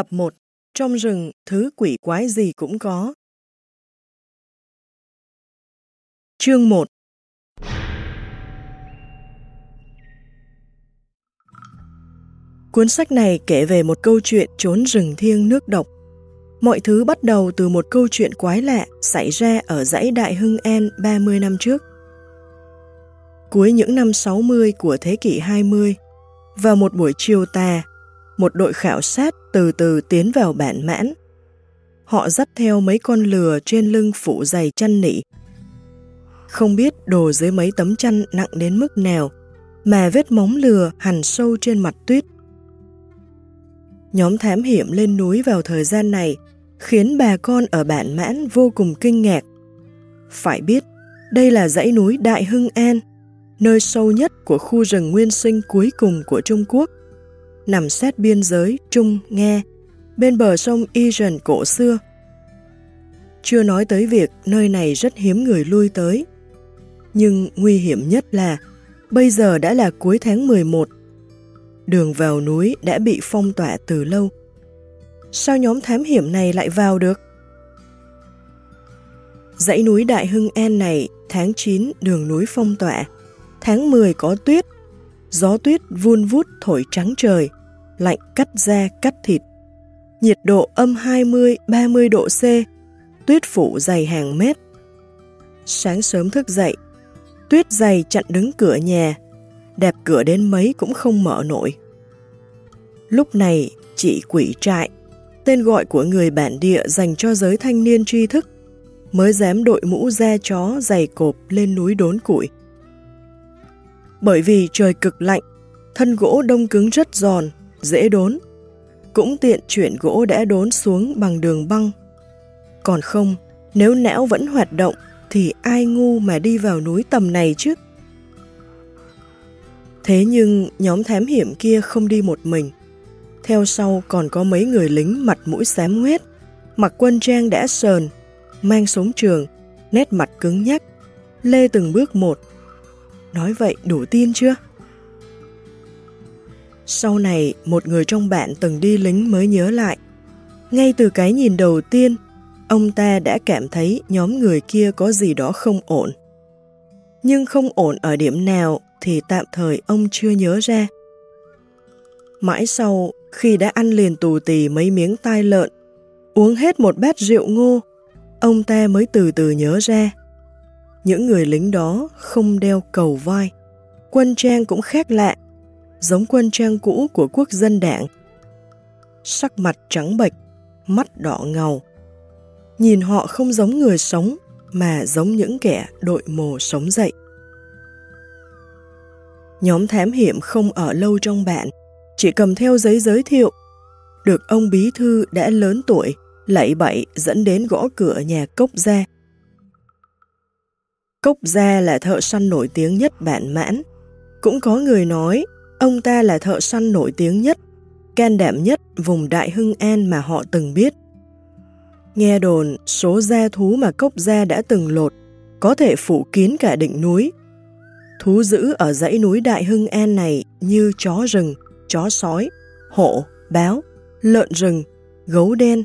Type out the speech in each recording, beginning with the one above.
Tập 1 Trong rừng, thứ quỷ quái gì cũng có. Chương 1 Cuốn sách này kể về một câu chuyện trốn rừng thiêng nước độc. Mọi thứ bắt đầu từ một câu chuyện quái lạ xảy ra ở dãy Đại Hưng En 30 năm trước. Cuối những năm 60 của thế kỷ 20, vào một buổi chiều tà, một đội khảo sát từ từ tiến vào bản mãn. Họ dắt theo mấy con lừa trên lưng phủ dày chăn nỉ. Không biết đồ dưới mấy tấm chăn nặng đến mức nào, mà vết móng lừa hằn sâu trên mặt tuyết. Nhóm thám hiểm lên núi vào thời gian này khiến bà con ở bản mãn vô cùng kinh ngạc. Phải biết, đây là dãy núi Đại Hưng An, nơi sâu nhất của khu rừng nguyên sinh cuối cùng của Trung Quốc nằm sát biên giới Trung, Nghe bên bờ sông Iran cổ xưa. Chưa nói tới việc nơi này rất hiếm người lui tới. Nhưng nguy hiểm nhất là bây giờ đã là cuối tháng 11. Đường vào núi đã bị phong tỏa từ lâu. Sao nhóm thám hiểm này lại vào được? Dãy núi Đại Hưng An này tháng 9 đường núi phong tỏa, tháng 10 có tuyết, gió tuyết vun vút thổi trắng trời, lạnh cắt da cắt thịt. Nhiệt độ âm 20-30 độ C, tuyết phủ dày hàng mét. Sáng sớm thức dậy, tuyết dày chặn đứng cửa nhà, đẹp cửa đến mấy cũng không mở nổi. Lúc này, chị quỷ trại, tên gọi của người bản địa dành cho giới thanh niên tri thức, mới dám đội mũ da chó dày cộp lên núi đốn củi. Bởi vì trời cực lạnh, thân gỗ đông cứng rất giòn, dễ đốn. Cũng tiện chuyển gỗ đã đốn xuống bằng đường băng. Còn không, nếu não vẫn hoạt động thì ai ngu mà đi vào núi tầm này chứ? Thế nhưng nhóm thám hiểm kia không đi một mình. Theo sau còn có mấy người lính mặt mũi xám nguyết mặc quân trang đã sờn, mang súng trường, nét mặt cứng nhắc, lê từng bước một. Nói vậy đủ tin chưa? Sau này, một người trong bạn từng đi lính mới nhớ lại. Ngay từ cái nhìn đầu tiên, ông ta đã cảm thấy nhóm người kia có gì đó không ổn. Nhưng không ổn ở điểm nào thì tạm thời ông chưa nhớ ra. Mãi sau, khi đã ăn liền tù tì mấy miếng tai lợn, uống hết một bát rượu ngô, ông ta mới từ từ nhớ ra. Những người lính đó không đeo cầu vai, quân trang cũng khác lạ giống quân trang cũ của quốc dân đảng. Sắc mặt trắng bệch, mắt đỏ ngầu. Nhìn họ không giống người sống, mà giống những kẻ đội mồ sống dậy. Nhóm thám hiểm không ở lâu trong bạn, chỉ cầm theo giấy giới thiệu. Được ông bí thư đã lớn tuổi, lạy bậy dẫn đến gõ cửa nhà Cốc Gia. Cốc Gia là thợ săn nổi tiếng nhất bản mãn. Cũng có người nói Ông ta là thợ săn nổi tiếng nhất, can đảm nhất vùng Đại Hưng An mà họ từng biết. Nghe đồn, số gia thú mà cốc gia đã từng lột có thể phủ kín cả đỉnh núi. Thú giữ ở dãy núi Đại Hưng An này như chó rừng, chó sói, hổ, báo, lợn rừng, gấu đen,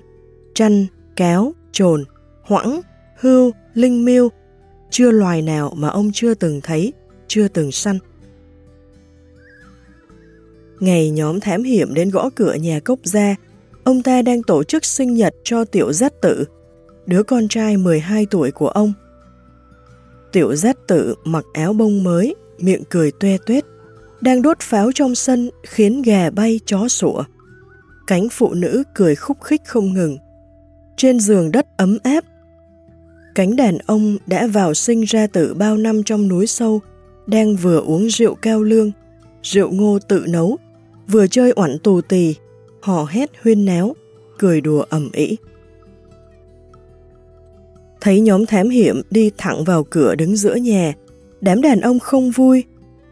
chăn, cáo, trồn, hoãng, hưu, linh miêu, chưa loài nào mà ông chưa từng thấy, chưa từng săn. Ngày nhóm thám hiểm đến gõ cửa nhà cốc gia, ông ta đang tổ chức sinh nhật cho tiểu giác tử, đứa con trai 12 tuổi của ông. Tiểu giác tử mặc áo bông mới, miệng cười tuê tuét, đang đốt pháo trong sân khiến gà bay chó sủa. Cánh phụ nữ cười khúc khích không ngừng. Trên giường đất ấm áp, cánh đàn ông đã vào sinh ra tử bao năm trong núi sâu, đang vừa uống rượu cao lương, rượu ngô tự nấu, vừa chơi oản tù tì, hò hét huyên náo, cười đùa ẩm ĩ. Thấy nhóm thám hiểm đi thẳng vào cửa đứng giữa nhà, đám đàn ông không vui,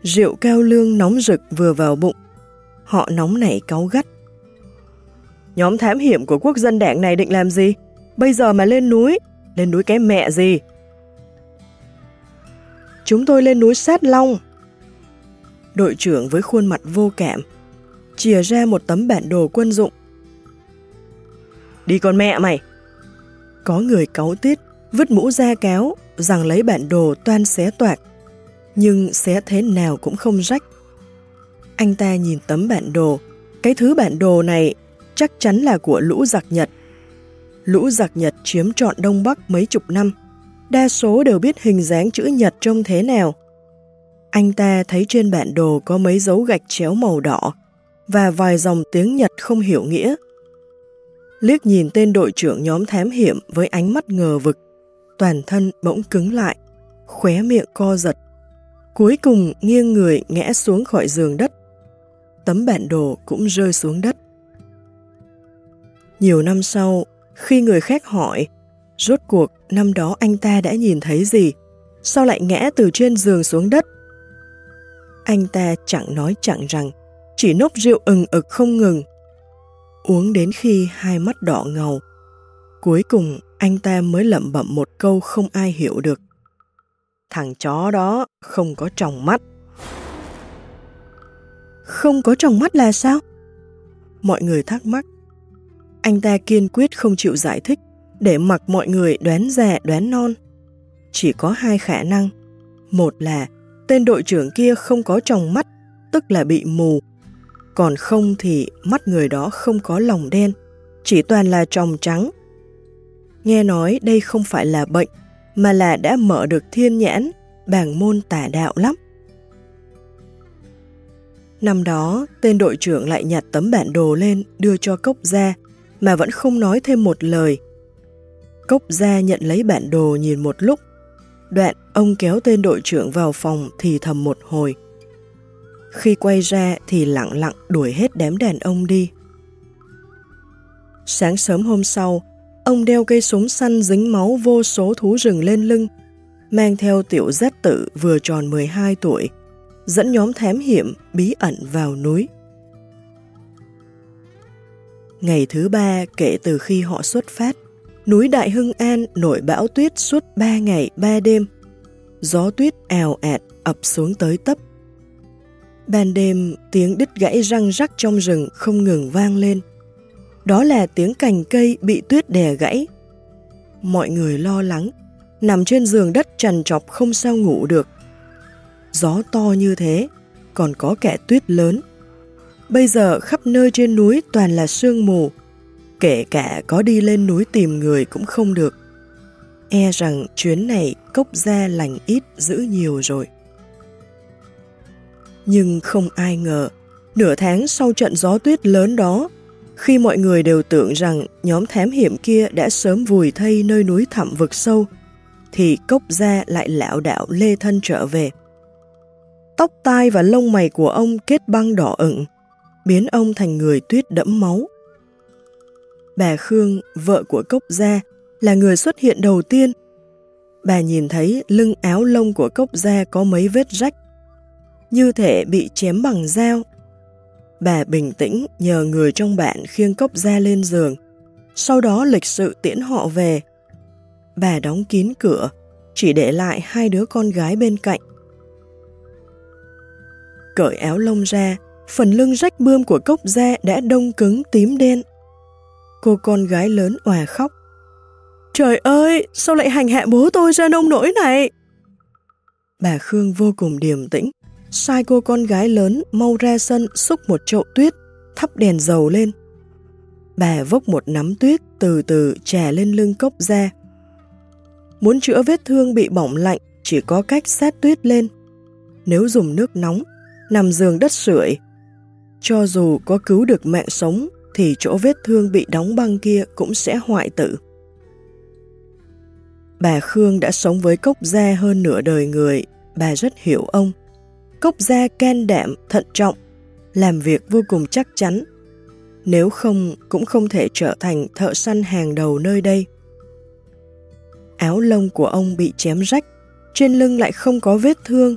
rượu cao lương nóng rực vừa vào bụng. Họ nóng nảy cáu gắt. Nhóm thám hiểm của quốc dân đảng này định làm gì? Bây giờ mà lên núi, lên núi cái mẹ gì? Chúng tôi lên núi Sát Long. Đội trưởng với khuôn mặt vô cảm, chìa ra một tấm bản đồ quân dụng. đi con mẹ mày. Có người cáu tiết, vứt mũ ra kéo, rằng lấy bản đồ toan xé toạc. Nhưng xé thế nào cũng không rách. Anh ta nhìn tấm bản đồ, cái thứ bản đồ này chắc chắn là của lũ giặc Nhật. Lũ giặc Nhật chiếm trọn Đông Bắc mấy chục năm, đa số đều biết hình dáng chữ Nhật trông thế nào. Anh ta thấy trên bản đồ có mấy dấu gạch chéo màu đỏ và vài dòng tiếng Nhật không hiểu nghĩa. Liếc nhìn tên đội trưởng nhóm thám hiểm với ánh mắt ngờ vực, toàn thân bỗng cứng lại, khóe miệng co giật. Cuối cùng nghiêng người ngã xuống khỏi giường đất. Tấm bản đồ cũng rơi xuống đất. Nhiều năm sau, khi người khác hỏi, rốt cuộc năm đó anh ta đã nhìn thấy gì, sao lại ngã từ trên giường xuống đất? Anh ta chẳng nói chẳng rằng, chỉ nốc rượu ừng ực không ngừng. Uống đến khi hai mắt đỏ ngầu. Cuối cùng anh ta mới lẩm bẩm một câu không ai hiểu được. Thằng chó đó không có tròng mắt. Không có tròng mắt là sao? Mọi người thắc mắc. Anh ta kiên quyết không chịu giải thích để mặc mọi người đoán già đoán non. Chỉ có hai khả năng. Một là tên đội trưởng kia không có tròng mắt, tức là bị mù. Còn không thì mắt người đó không có lòng đen, chỉ toàn là tròng trắng. Nghe nói đây không phải là bệnh, mà là đã mở được thiên nhãn, bảng môn tả đạo lắm. Năm đó, tên đội trưởng lại nhặt tấm bản đồ lên đưa cho cốc ra, mà vẫn không nói thêm một lời. Cốc ra nhận lấy bản đồ nhìn một lúc. Đoạn, ông kéo tên đội trưởng vào phòng thì thầm một hồi. Khi quay ra thì lặng lặng đuổi hết đám đàn ông đi. Sáng sớm hôm sau, ông đeo cây súng săn dính máu vô số thú rừng lên lưng, mang theo tiểu giác tử vừa tròn 12 tuổi, dẫn nhóm thám hiểm bí ẩn vào núi. Ngày thứ ba kể từ khi họ xuất phát, núi Đại Hưng An nổi bão tuyết suốt ba ngày ba đêm. Gió tuyết ào ạt ập xuống tới tấp. Ban đêm, tiếng đứt gãy răng rắc trong rừng không ngừng vang lên. Đó là tiếng cành cây bị tuyết đè gãy. Mọi người lo lắng, nằm trên giường đất trằn trọc không sao ngủ được. Gió to như thế, còn có kẻ tuyết lớn Bây giờ khắp nơi trên núi toàn là sương mù, kể cả có đi lên núi tìm người cũng không được. E rằng chuyến này cốc ra lành ít giữ nhiều rồi. Nhưng không ai ngờ, nửa tháng sau trận gió tuyết lớn đó, khi mọi người đều tưởng rằng nhóm thám hiểm kia đã sớm vùi thây nơi núi thẳm vực sâu, thì cốc gia lại lão đạo lê thân trở về. Tóc tai và lông mày của ông kết băng đỏ ửng, biến ông thành người tuyết đẫm máu. Bà Khương, vợ của Cốc Gia, là người xuất hiện đầu tiên. Bà nhìn thấy lưng áo lông của Cốc Gia có mấy vết rách, như thể bị chém bằng dao. Bà bình tĩnh nhờ người trong bạn khiêng Cốc ra lên giường, sau đó lịch sự tiễn họ về. Bà đóng kín cửa, chỉ để lại hai đứa con gái bên cạnh. Cởi áo lông ra, phần lưng rách bươm của cốc da đã đông cứng tím đen. Cô con gái lớn òa khóc. Trời ơi, sao lại hành hạ bố tôi ra nông nỗi này? Bà Khương vô cùng điềm tĩnh, sai cô con gái lớn mau ra sân xúc một chậu tuyết, thắp đèn dầu lên. Bà vốc một nắm tuyết từ từ trà lên lưng cốc ra. Muốn chữa vết thương bị bỏng lạnh chỉ có cách sát tuyết lên. Nếu dùng nước nóng, nằm giường đất sưởi cho dù có cứu được mạng sống thì chỗ vết thương bị đóng băng kia cũng sẽ hoại tử. Bà Khương đã sống với Cốc Gia hơn nửa đời người, bà rất hiểu ông. Cốc Gia can đảm, thận trọng, làm việc vô cùng chắc chắn. Nếu không, cũng không thể trở thành thợ săn hàng đầu nơi đây. Áo lông của ông bị chém rách, trên lưng lại không có vết thương.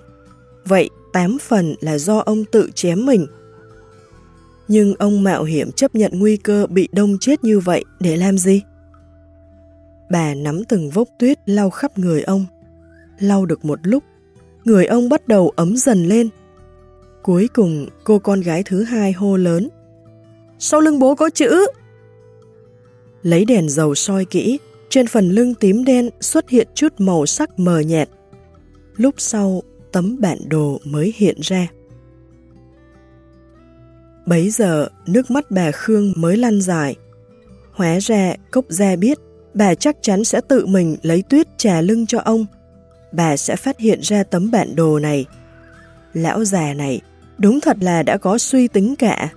Vậy tám phần là do ông tự chém mình nhưng ông mạo hiểm chấp nhận nguy cơ bị đông chết như vậy để làm gì? Bà nắm từng vốc tuyết lau khắp người ông. Lau được một lúc, người ông bắt đầu ấm dần lên. Cuối cùng, cô con gái thứ hai hô lớn. Sau lưng bố có chữ. Lấy đèn dầu soi kỹ, trên phần lưng tím đen xuất hiện chút màu sắc mờ nhạt. Lúc sau, tấm bản đồ mới hiện ra. Bấy giờ, nước mắt bà Khương mới lăn dài. Hóa ra, Cốc Gia biết bà chắc chắn sẽ tự mình lấy tuyết trà lưng cho ông. Bà sẽ phát hiện ra tấm bản đồ này. Lão già này đúng thật là đã có suy tính cả.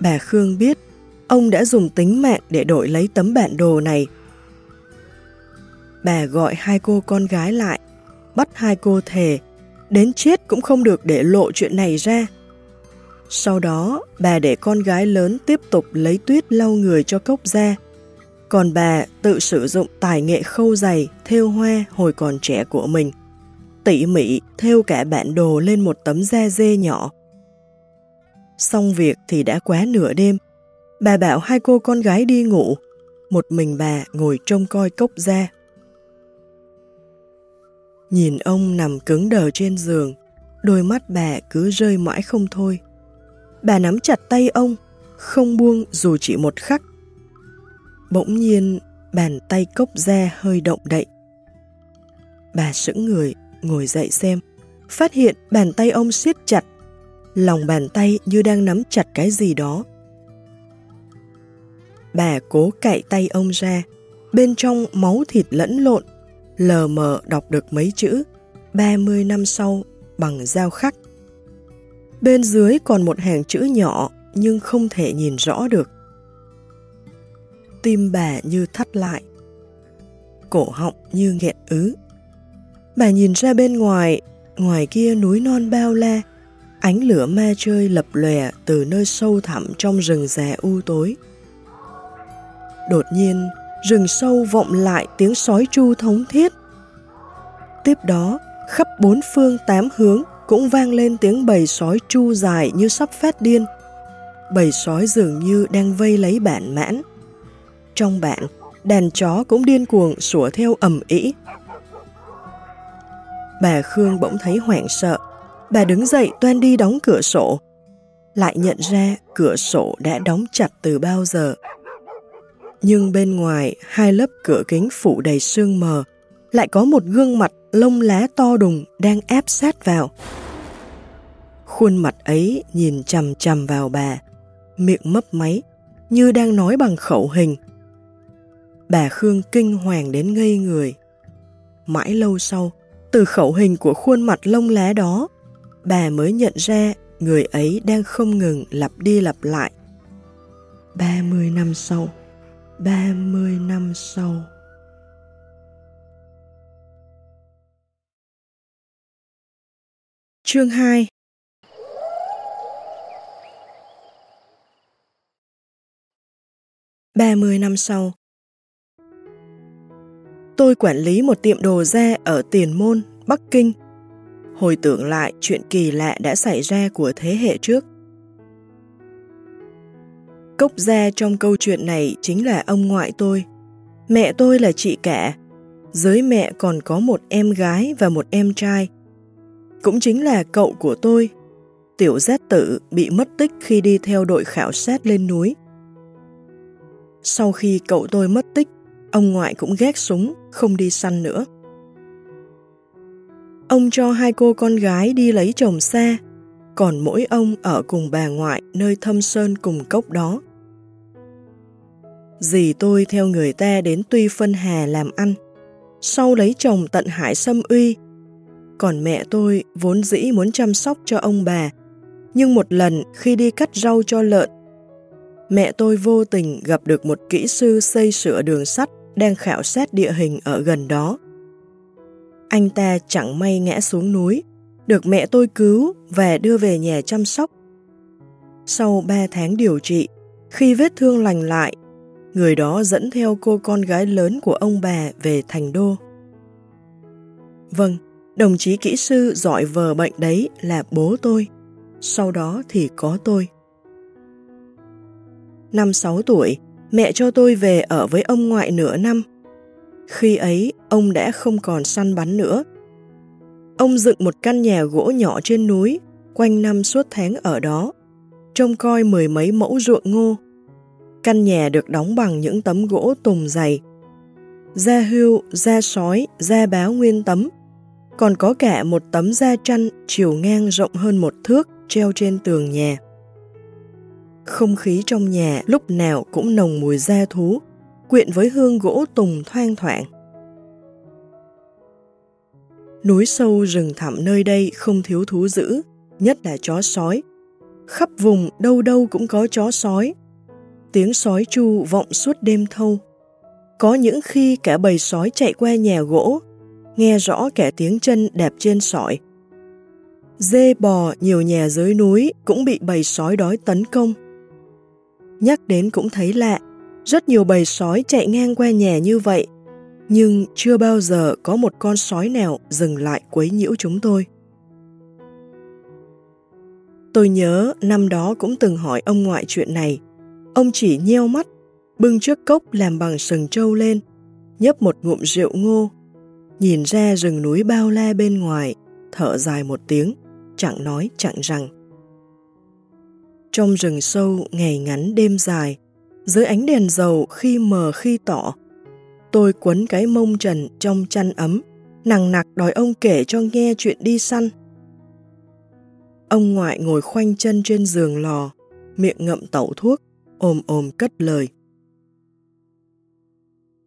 Bà Khương biết ông đã dùng tính mạng để đổi lấy tấm bản đồ này. Bà gọi hai cô con gái lại, bắt hai cô thề, đến chết cũng không được để lộ chuyện này ra. Sau đó, bà để con gái lớn tiếp tục lấy tuyết lau người cho cốc ra, còn bà tự sử dụng tài nghệ khâu giày, thêu hoa hồi còn trẻ của mình. Tỉ mỉ thêu cả bản đồ lên một tấm da dê nhỏ. Xong việc thì đã quá nửa đêm. Bà bảo hai cô con gái đi ngủ, một mình bà ngồi trông coi cốc da. Nhìn ông nằm cứng đờ trên giường, đôi mắt bà cứ rơi mãi không thôi. Bà nắm chặt tay ông, không buông dù chỉ một khắc. Bỗng nhiên, bàn tay cốc ra hơi động đậy. Bà sững người, ngồi dậy xem, phát hiện bàn tay ông siết chặt, lòng bàn tay như đang nắm chặt cái gì đó. Bà cố cạy tay ông ra, bên trong máu thịt lẫn lộn, lờ mờ đọc được mấy chữ 30 năm sau bằng dao khắc. Bên dưới còn một hàng chữ nhỏ nhưng không thể nhìn rõ được. Tim bà như thắt lại. Cổ họng như nghẹn ứ. Bà nhìn ra bên ngoài, ngoài kia núi non bao la, ánh lửa ma chơi lập lòe từ nơi sâu thẳm trong rừng già u tối. Đột nhiên, rừng sâu vọng lại tiếng sói chu thống thiết. Tiếp đó, khắp bốn phương tám hướng cũng vang lên tiếng bầy sói chu dài như sắp phát điên. Bầy sói dường như đang vây lấy bản mãn. Trong bạn, đàn chó cũng điên cuồng sủa theo ầm ĩ. Bà Khương bỗng thấy hoảng sợ. Bà đứng dậy toan đi đóng cửa sổ. Lại nhận ra cửa sổ đã đóng chặt từ bao giờ. Nhưng bên ngoài, hai lớp cửa kính phủ đầy sương mờ, lại có một gương mặt lông lá to đùng đang áp sát vào. Khuôn mặt ấy nhìn chầm chầm vào bà, miệng mấp máy, như đang nói bằng khẩu hình. Bà Khương kinh hoàng đến ngây người. Mãi lâu sau, từ khẩu hình của khuôn mặt lông lá đó, bà mới nhận ra người ấy đang không ngừng lặp đi lặp lại. 30 năm sau, 30 năm sau. Chương 2 30 năm sau Tôi quản lý một tiệm đồ da ở Tiền Môn, Bắc Kinh. Hồi tưởng lại chuyện kỳ lạ đã xảy ra của thế hệ trước. Cốc da trong câu chuyện này chính là ông ngoại tôi. Mẹ tôi là chị cả. Dưới mẹ còn có một em gái và một em trai. Cũng chính là cậu của tôi. Tiểu giác tử bị mất tích khi đi theo đội khảo sát lên núi. Sau khi cậu tôi mất tích, ông ngoại cũng ghét súng, không đi săn nữa. Ông cho hai cô con gái đi lấy chồng xa, còn mỗi ông ở cùng bà ngoại nơi thâm sơn cùng cốc đó. Dì tôi theo người ta đến Tuy Phân Hà làm ăn, sau lấy chồng tận hải xâm uy. Còn mẹ tôi vốn dĩ muốn chăm sóc cho ông bà, nhưng một lần khi đi cắt rau cho lợn, mẹ tôi vô tình gặp được một kỹ sư xây sửa đường sắt đang khảo sát địa hình ở gần đó. Anh ta chẳng may ngã xuống núi, được mẹ tôi cứu và đưa về nhà chăm sóc. Sau 3 tháng điều trị, khi vết thương lành lại, người đó dẫn theo cô con gái lớn của ông bà về thành đô. Vâng, đồng chí kỹ sư giỏi vờ bệnh đấy là bố tôi, sau đó thì có tôi. Năm 6 tuổi, mẹ cho tôi về ở với ông ngoại nửa năm. Khi ấy, ông đã không còn săn bắn nữa. Ông dựng một căn nhà gỗ nhỏ trên núi, quanh năm suốt tháng ở đó, trông coi mười mấy mẫu ruộng ngô. Căn nhà được đóng bằng những tấm gỗ tùng dày. Da hưu, da sói, da báo nguyên tấm. Còn có cả một tấm da chăn chiều ngang rộng hơn một thước treo trên tường nhà. Không khí trong nhà lúc nào cũng nồng mùi da thú, quyện với hương gỗ tùng thoang thoảng. Núi sâu rừng thẳm nơi đây không thiếu thú dữ, nhất là chó sói. Khắp vùng đâu đâu cũng có chó sói. Tiếng sói chu vọng suốt đêm thâu. Có những khi cả bầy sói chạy qua nhà gỗ, nghe rõ cả tiếng chân đạp trên sỏi. Dê bò nhiều nhà dưới núi cũng bị bầy sói đói tấn công. Nhắc đến cũng thấy lạ, rất nhiều bầy sói chạy ngang qua nhà như vậy, nhưng chưa bao giờ có một con sói nào dừng lại quấy nhiễu chúng tôi. Tôi nhớ năm đó cũng từng hỏi ông ngoại chuyện này. Ông chỉ nheo mắt, bưng chiếc cốc làm bằng sừng trâu lên, nhấp một ngụm rượu ngô, nhìn ra rừng núi bao la bên ngoài, thở dài một tiếng, chẳng nói chẳng rằng. Trong rừng sâu, ngày ngắn đêm dài, dưới ánh đèn dầu khi mờ khi tỏ, tôi quấn cái mông trần trong chăn ấm, nặng nặc đòi ông kể cho nghe chuyện đi săn. Ông ngoại ngồi khoanh chân trên giường lò, miệng ngậm tẩu thuốc, ồm ồm cất lời.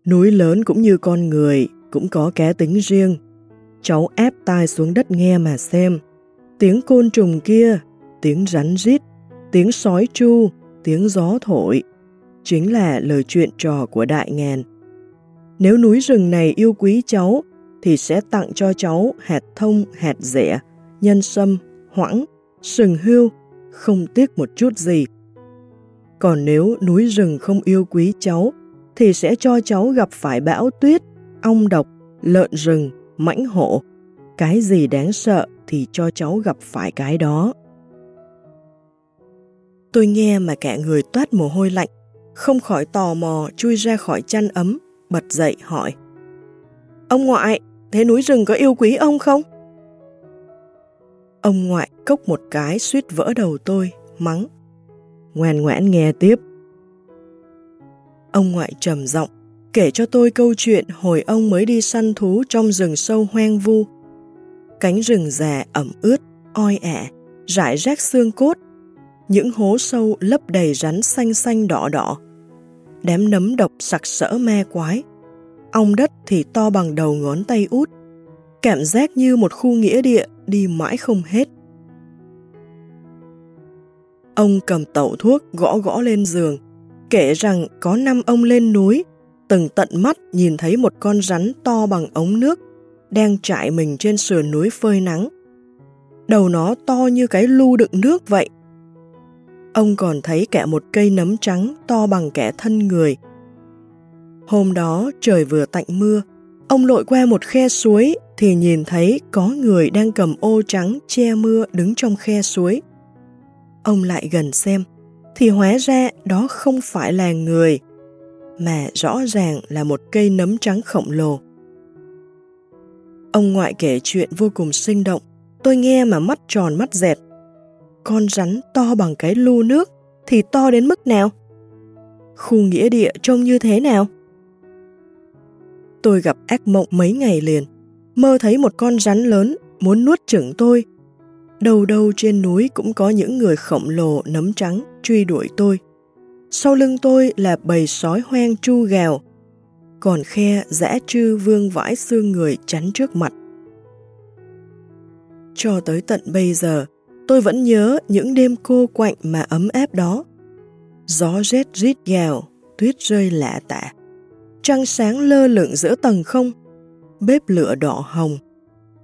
Núi lớn cũng như con người, cũng có cá tính riêng. Cháu ép tai xuống đất nghe mà xem. Tiếng côn trùng kia, tiếng rắn rít, tiếng sói chu, tiếng gió thổi, chính là lời chuyện trò của đại ngàn. Nếu núi rừng này yêu quý cháu, thì sẽ tặng cho cháu hạt thông, hạt rẻ, nhân sâm, hoãng, sừng hưu, không tiếc một chút gì. Còn nếu núi rừng không yêu quý cháu, thì sẽ cho cháu gặp phải bão tuyết, ong độc, lợn rừng, mãnh hổ. Cái gì đáng sợ thì cho cháu gặp phải cái đó. Tôi nghe mà cả người toát mồ hôi lạnh, không khỏi tò mò chui ra khỏi chăn ấm, bật dậy hỏi. Ông ngoại, thế núi rừng có yêu quý ông không? Ông ngoại cốc một cái suýt vỡ đầu tôi, mắng. Ngoan ngoãn nghe tiếp. Ông ngoại trầm giọng kể cho tôi câu chuyện hồi ông mới đi săn thú trong rừng sâu hoang vu. Cánh rừng già ẩm ướt, oi ả, rải rác xương cốt, những hố sâu lấp đầy rắn xanh xanh đỏ đỏ. Đám nấm độc sặc sỡ me quái. Ong đất thì to bằng đầu ngón tay út. Cảm giác như một khu nghĩa địa đi mãi không hết. Ông cầm tẩu thuốc gõ gõ lên giường, kể rằng có năm ông lên núi, từng tận mắt nhìn thấy một con rắn to bằng ống nước, đang trải mình trên sườn núi phơi nắng. Đầu nó to như cái lu đựng nước vậy. Ông còn thấy cả một cây nấm trắng to bằng kẻ thân người. Hôm đó trời vừa tạnh mưa, ông lội qua một khe suối thì nhìn thấy có người đang cầm ô trắng che mưa đứng trong khe suối. Ông lại gần xem, thì hóa ra đó không phải là người, mà rõ ràng là một cây nấm trắng khổng lồ. Ông ngoại kể chuyện vô cùng sinh động, tôi nghe mà mắt tròn mắt dẹt. Con rắn to bằng cái lu nước thì to đến mức nào? Khu nghĩa địa trông như thế nào? Tôi gặp ác mộng mấy ngày liền, mơ thấy một con rắn lớn muốn nuốt chửng tôi. Đầu đầu trên núi cũng có những người khổng lồ nấm trắng truy đuổi tôi. Sau lưng tôi là bầy sói hoang chu gào, còn khe dã trư vương vãi xương người chắn trước mặt. Cho tới tận bây giờ, tôi vẫn nhớ những đêm cô quạnh mà ấm áp đó. Gió rét rít gào, tuyết rơi lạ tả. Trăng sáng lơ lửng giữa tầng không, bếp lửa đỏ hồng,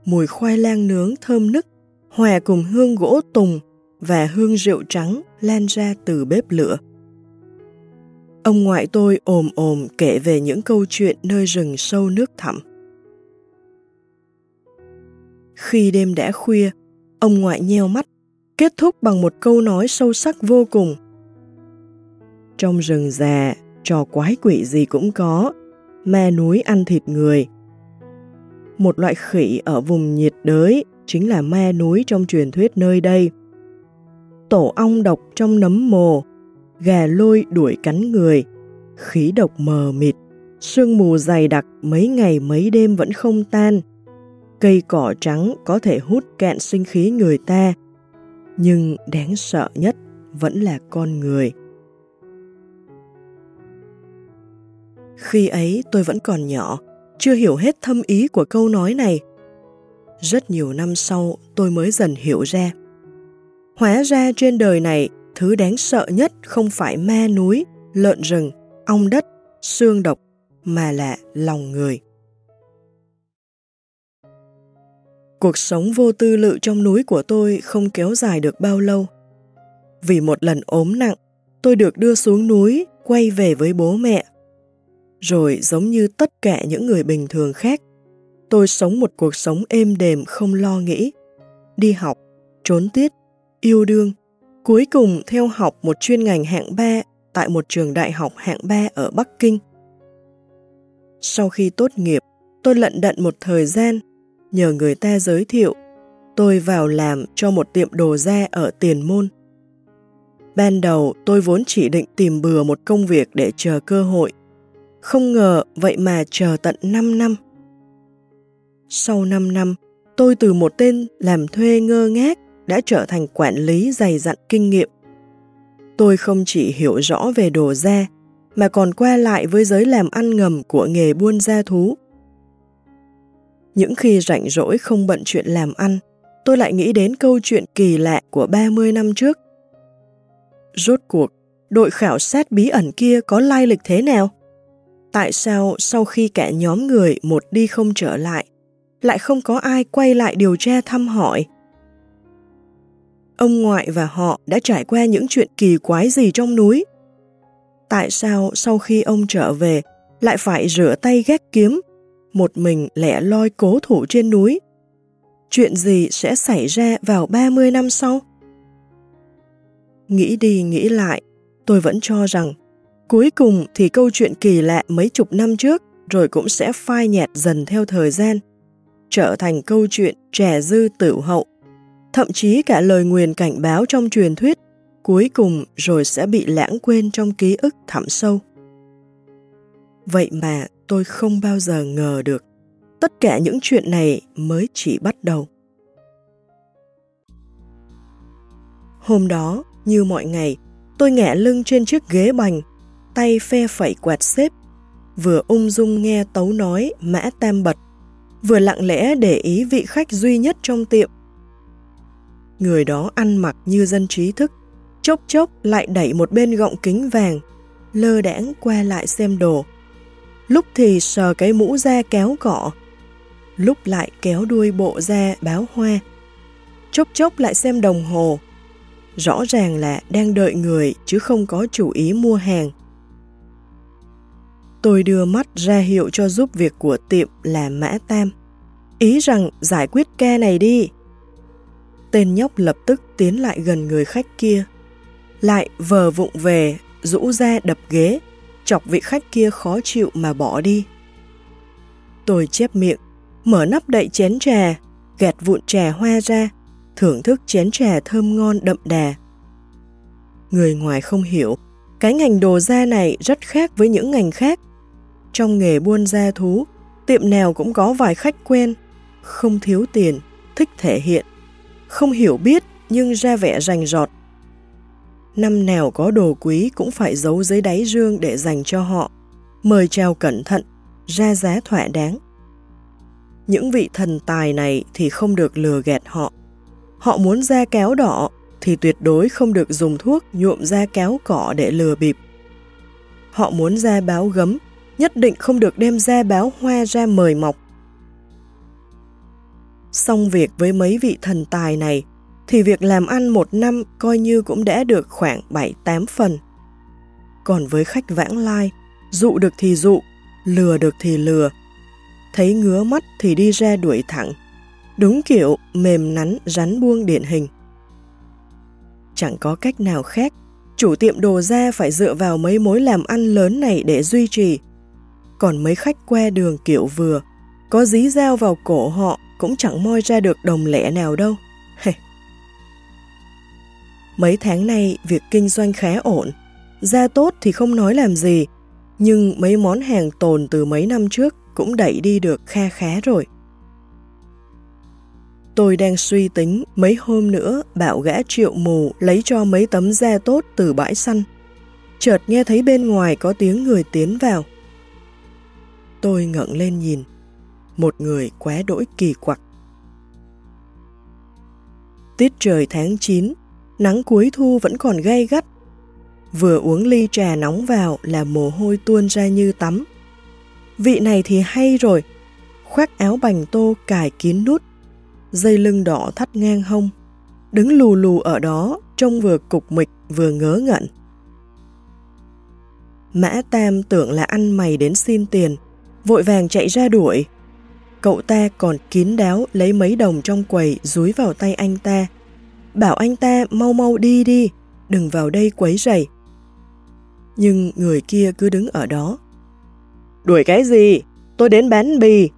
mùi khoai lang nướng thơm nức, hòa cùng hương gỗ tùng và hương rượu trắng lan ra từ bếp lửa. Ông ngoại tôi ồm ồm kể về những câu chuyện nơi rừng sâu nước thẳm. Khi đêm đã khuya, ông ngoại nheo mắt, kết thúc bằng một câu nói sâu sắc vô cùng. Trong rừng già, trò quái quỷ gì cũng có, ma núi ăn thịt người. Một loại khỉ ở vùng nhiệt đới chính là ma núi trong truyền thuyết nơi đây. Tổ ong độc trong nấm mồ, gà lôi đuổi cắn người, khí độc mờ mịt, sương mù dày đặc mấy ngày mấy đêm vẫn không tan. Cây cỏ trắng có thể hút cạn sinh khí người ta, nhưng đáng sợ nhất vẫn là con người. Khi ấy tôi vẫn còn nhỏ, chưa hiểu hết thâm ý của câu nói này. Rất nhiều năm sau tôi mới dần hiểu ra. Hóa ra trên đời này, thứ đáng sợ nhất không phải ma núi, lợn rừng, ong đất, xương độc, mà là lòng người. Cuộc sống vô tư lự trong núi của tôi không kéo dài được bao lâu. Vì một lần ốm nặng, tôi được đưa xuống núi, quay về với bố mẹ. Rồi giống như tất cả những người bình thường khác, tôi sống một cuộc sống êm đềm không lo nghĩ. Đi học, trốn tiết, yêu đương, cuối cùng theo học một chuyên ngành hạng 3 tại một trường đại học hạng 3 ở Bắc Kinh. Sau khi tốt nghiệp, tôi lận đận một thời gian, nhờ người ta giới thiệu, tôi vào làm cho một tiệm đồ da ở Tiền Môn. Ban đầu tôi vốn chỉ định tìm bừa một công việc để chờ cơ hội, không ngờ vậy mà chờ tận 5 năm. Sau 5 năm, tôi từ một tên làm thuê ngơ ngác đã trở thành quản lý dày dặn kinh nghiệm. Tôi không chỉ hiểu rõ về đồ da, mà còn qua lại với giới làm ăn ngầm của nghề buôn da thú. Những khi rảnh rỗi không bận chuyện làm ăn, tôi lại nghĩ đến câu chuyện kỳ lạ của 30 năm trước. Rốt cuộc, đội khảo sát bí ẩn kia có lai lịch thế nào? Tại sao sau khi cả nhóm người một đi không trở lại, lại không có ai quay lại điều tra thăm hỏi? Ông ngoại và họ đã trải qua những chuyện kỳ quái gì trong núi? Tại sao sau khi ông trở về lại phải rửa tay ghét kiếm, một mình lẻ loi cố thủ trên núi? Chuyện gì sẽ xảy ra vào 30 năm sau? Nghĩ đi nghĩ lại, tôi vẫn cho rằng cuối cùng thì câu chuyện kỳ lạ mấy chục năm trước rồi cũng sẽ phai nhạt dần theo thời gian, trở thành câu chuyện trẻ dư tử hậu thậm chí cả lời nguyền cảnh báo trong truyền thuyết, cuối cùng rồi sẽ bị lãng quên trong ký ức thẳm sâu. Vậy mà tôi không bao giờ ngờ được, tất cả những chuyện này mới chỉ bắt đầu. Hôm đó, như mọi ngày, tôi ngả lưng trên chiếc ghế bành, tay phe phẩy quạt xếp, vừa ung dung nghe tấu nói mã tam bật, vừa lặng lẽ để ý vị khách duy nhất trong tiệm Người đó ăn mặc như dân trí thức, chốc chốc lại đẩy một bên gọng kính vàng, lơ đãng qua lại xem đồ. Lúc thì sờ cái mũ da kéo cọ, lúc lại kéo đuôi bộ da báo hoa. Chốc chốc lại xem đồng hồ. Rõ ràng là đang đợi người chứ không có chủ ý mua hàng. Tôi đưa mắt ra hiệu cho giúp việc của tiệm là Mã Tam. Ý rằng giải quyết ca này đi. Tên nhóc lập tức tiến lại gần người khách kia. Lại vờ vụng về, rũ ra đập ghế, chọc vị khách kia khó chịu mà bỏ đi. Tôi chép miệng, mở nắp đậy chén trà, gạt vụn trà hoa ra, thưởng thức chén trà thơm ngon đậm đà. Người ngoài không hiểu, cái ngành đồ da này rất khác với những ngành khác. Trong nghề buôn da thú, tiệm nào cũng có vài khách quen, không thiếu tiền, thích thể hiện, không hiểu biết nhưng ra vẻ rành rọt. Năm nào có đồ quý cũng phải giấu dưới đáy rương để dành cho họ, mời trao cẩn thận, ra giá thỏa đáng. Những vị thần tài này thì không được lừa gạt họ. Họ muốn da kéo đỏ thì tuyệt đối không được dùng thuốc nhuộm da kéo cỏ để lừa bịp. Họ muốn da báo gấm, nhất định không được đem da báo hoa ra mời mọc. Xong việc với mấy vị thần tài này, thì việc làm ăn một năm coi như cũng đã được khoảng 7-8 phần. Còn với khách vãng lai, dụ được thì dụ, lừa được thì lừa, thấy ngứa mắt thì đi ra đuổi thẳng, đúng kiểu mềm nắn rắn buông điển hình. Chẳng có cách nào khác, chủ tiệm đồ ra phải dựa vào mấy mối làm ăn lớn này để duy trì. Còn mấy khách que đường kiểu vừa, có dí dao vào cổ họ cũng chẳng moi ra được đồng lẻ nào đâu. Mấy tháng nay việc kinh doanh khá ổn, Da tốt thì không nói làm gì, nhưng mấy món hàng tồn từ mấy năm trước cũng đẩy đi được kha khá rồi. Tôi đang suy tính mấy hôm nữa bảo gã triệu mù lấy cho mấy tấm da tốt từ bãi săn. Chợt nghe thấy bên ngoài có tiếng người tiến vào. Tôi ngẩng lên nhìn. Một người quá đỗi kỳ quặc. Tiết trời tháng 9, nắng cuối thu vẫn còn gay gắt. Vừa uống ly trà nóng vào là mồ hôi tuôn ra như tắm. Vị này thì hay rồi, khoác áo bành tô cài kín nút, dây lưng đỏ thắt ngang hông, đứng lù lù ở đó, trông vừa cục mịch vừa ngớ ngẩn. Mã Tam tưởng là ăn mày đến xin tiền, vội vàng chạy ra đuổi. Cậu ta còn kín đáo lấy mấy đồng trong quầy dúi vào tay anh ta. Bảo anh ta mau mau đi đi, đừng vào đây quấy rầy. Nhưng người kia cứ đứng ở đó. Đuổi cái gì? Tôi đến bán bì.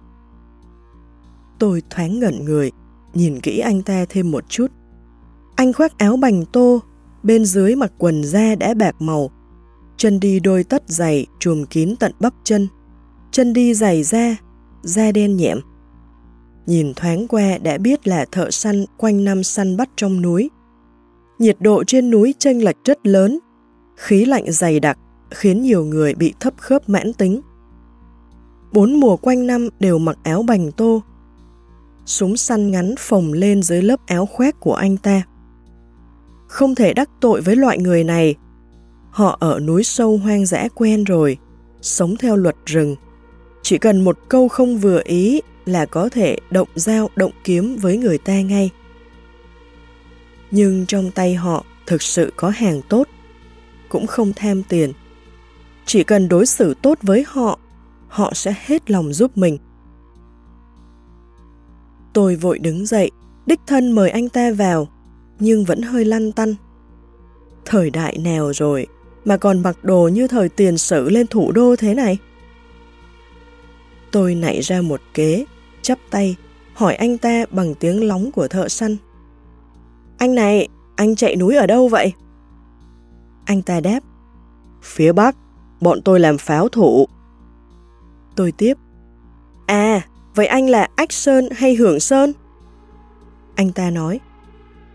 Tôi thoáng ngẩn người, nhìn kỹ anh ta thêm một chút. Anh khoác áo bành tô, bên dưới mặc quần da đã bạc màu, chân đi đôi tất dày trùm kín tận bắp chân, chân đi giày da, da đen nhẹm. Nhìn thoáng qua đã biết là thợ săn quanh năm săn bắt trong núi. Nhiệt độ trên núi chênh lệch rất lớn, khí lạnh dày đặc khiến nhiều người bị thấp khớp mãn tính. Bốn mùa quanh năm đều mặc áo bành tô, súng săn ngắn phồng lên dưới lớp áo khoác của anh ta. Không thể đắc tội với loại người này. Họ ở núi sâu hoang dã quen rồi, sống theo luật rừng. Chỉ cần một câu không vừa ý là có thể động dao động kiếm với người ta ngay. Nhưng trong tay họ thực sự có hàng tốt, cũng không tham tiền. Chỉ cần đối xử tốt với họ, họ sẽ hết lòng giúp mình. Tôi vội đứng dậy, đích thân mời anh ta vào, nhưng vẫn hơi lăn tăn. Thời đại nào rồi mà còn mặc đồ như thời tiền sử lên thủ đô thế này? Tôi nảy ra một kế, chắp tay, hỏi anh ta bằng tiếng lóng của thợ săn. Anh này, anh chạy núi ở đâu vậy? Anh ta đáp, phía bắc, bọn tôi làm pháo thủ. Tôi tiếp, à, Vậy anh là Ách Sơn hay Hưởng Sơn? Anh ta nói,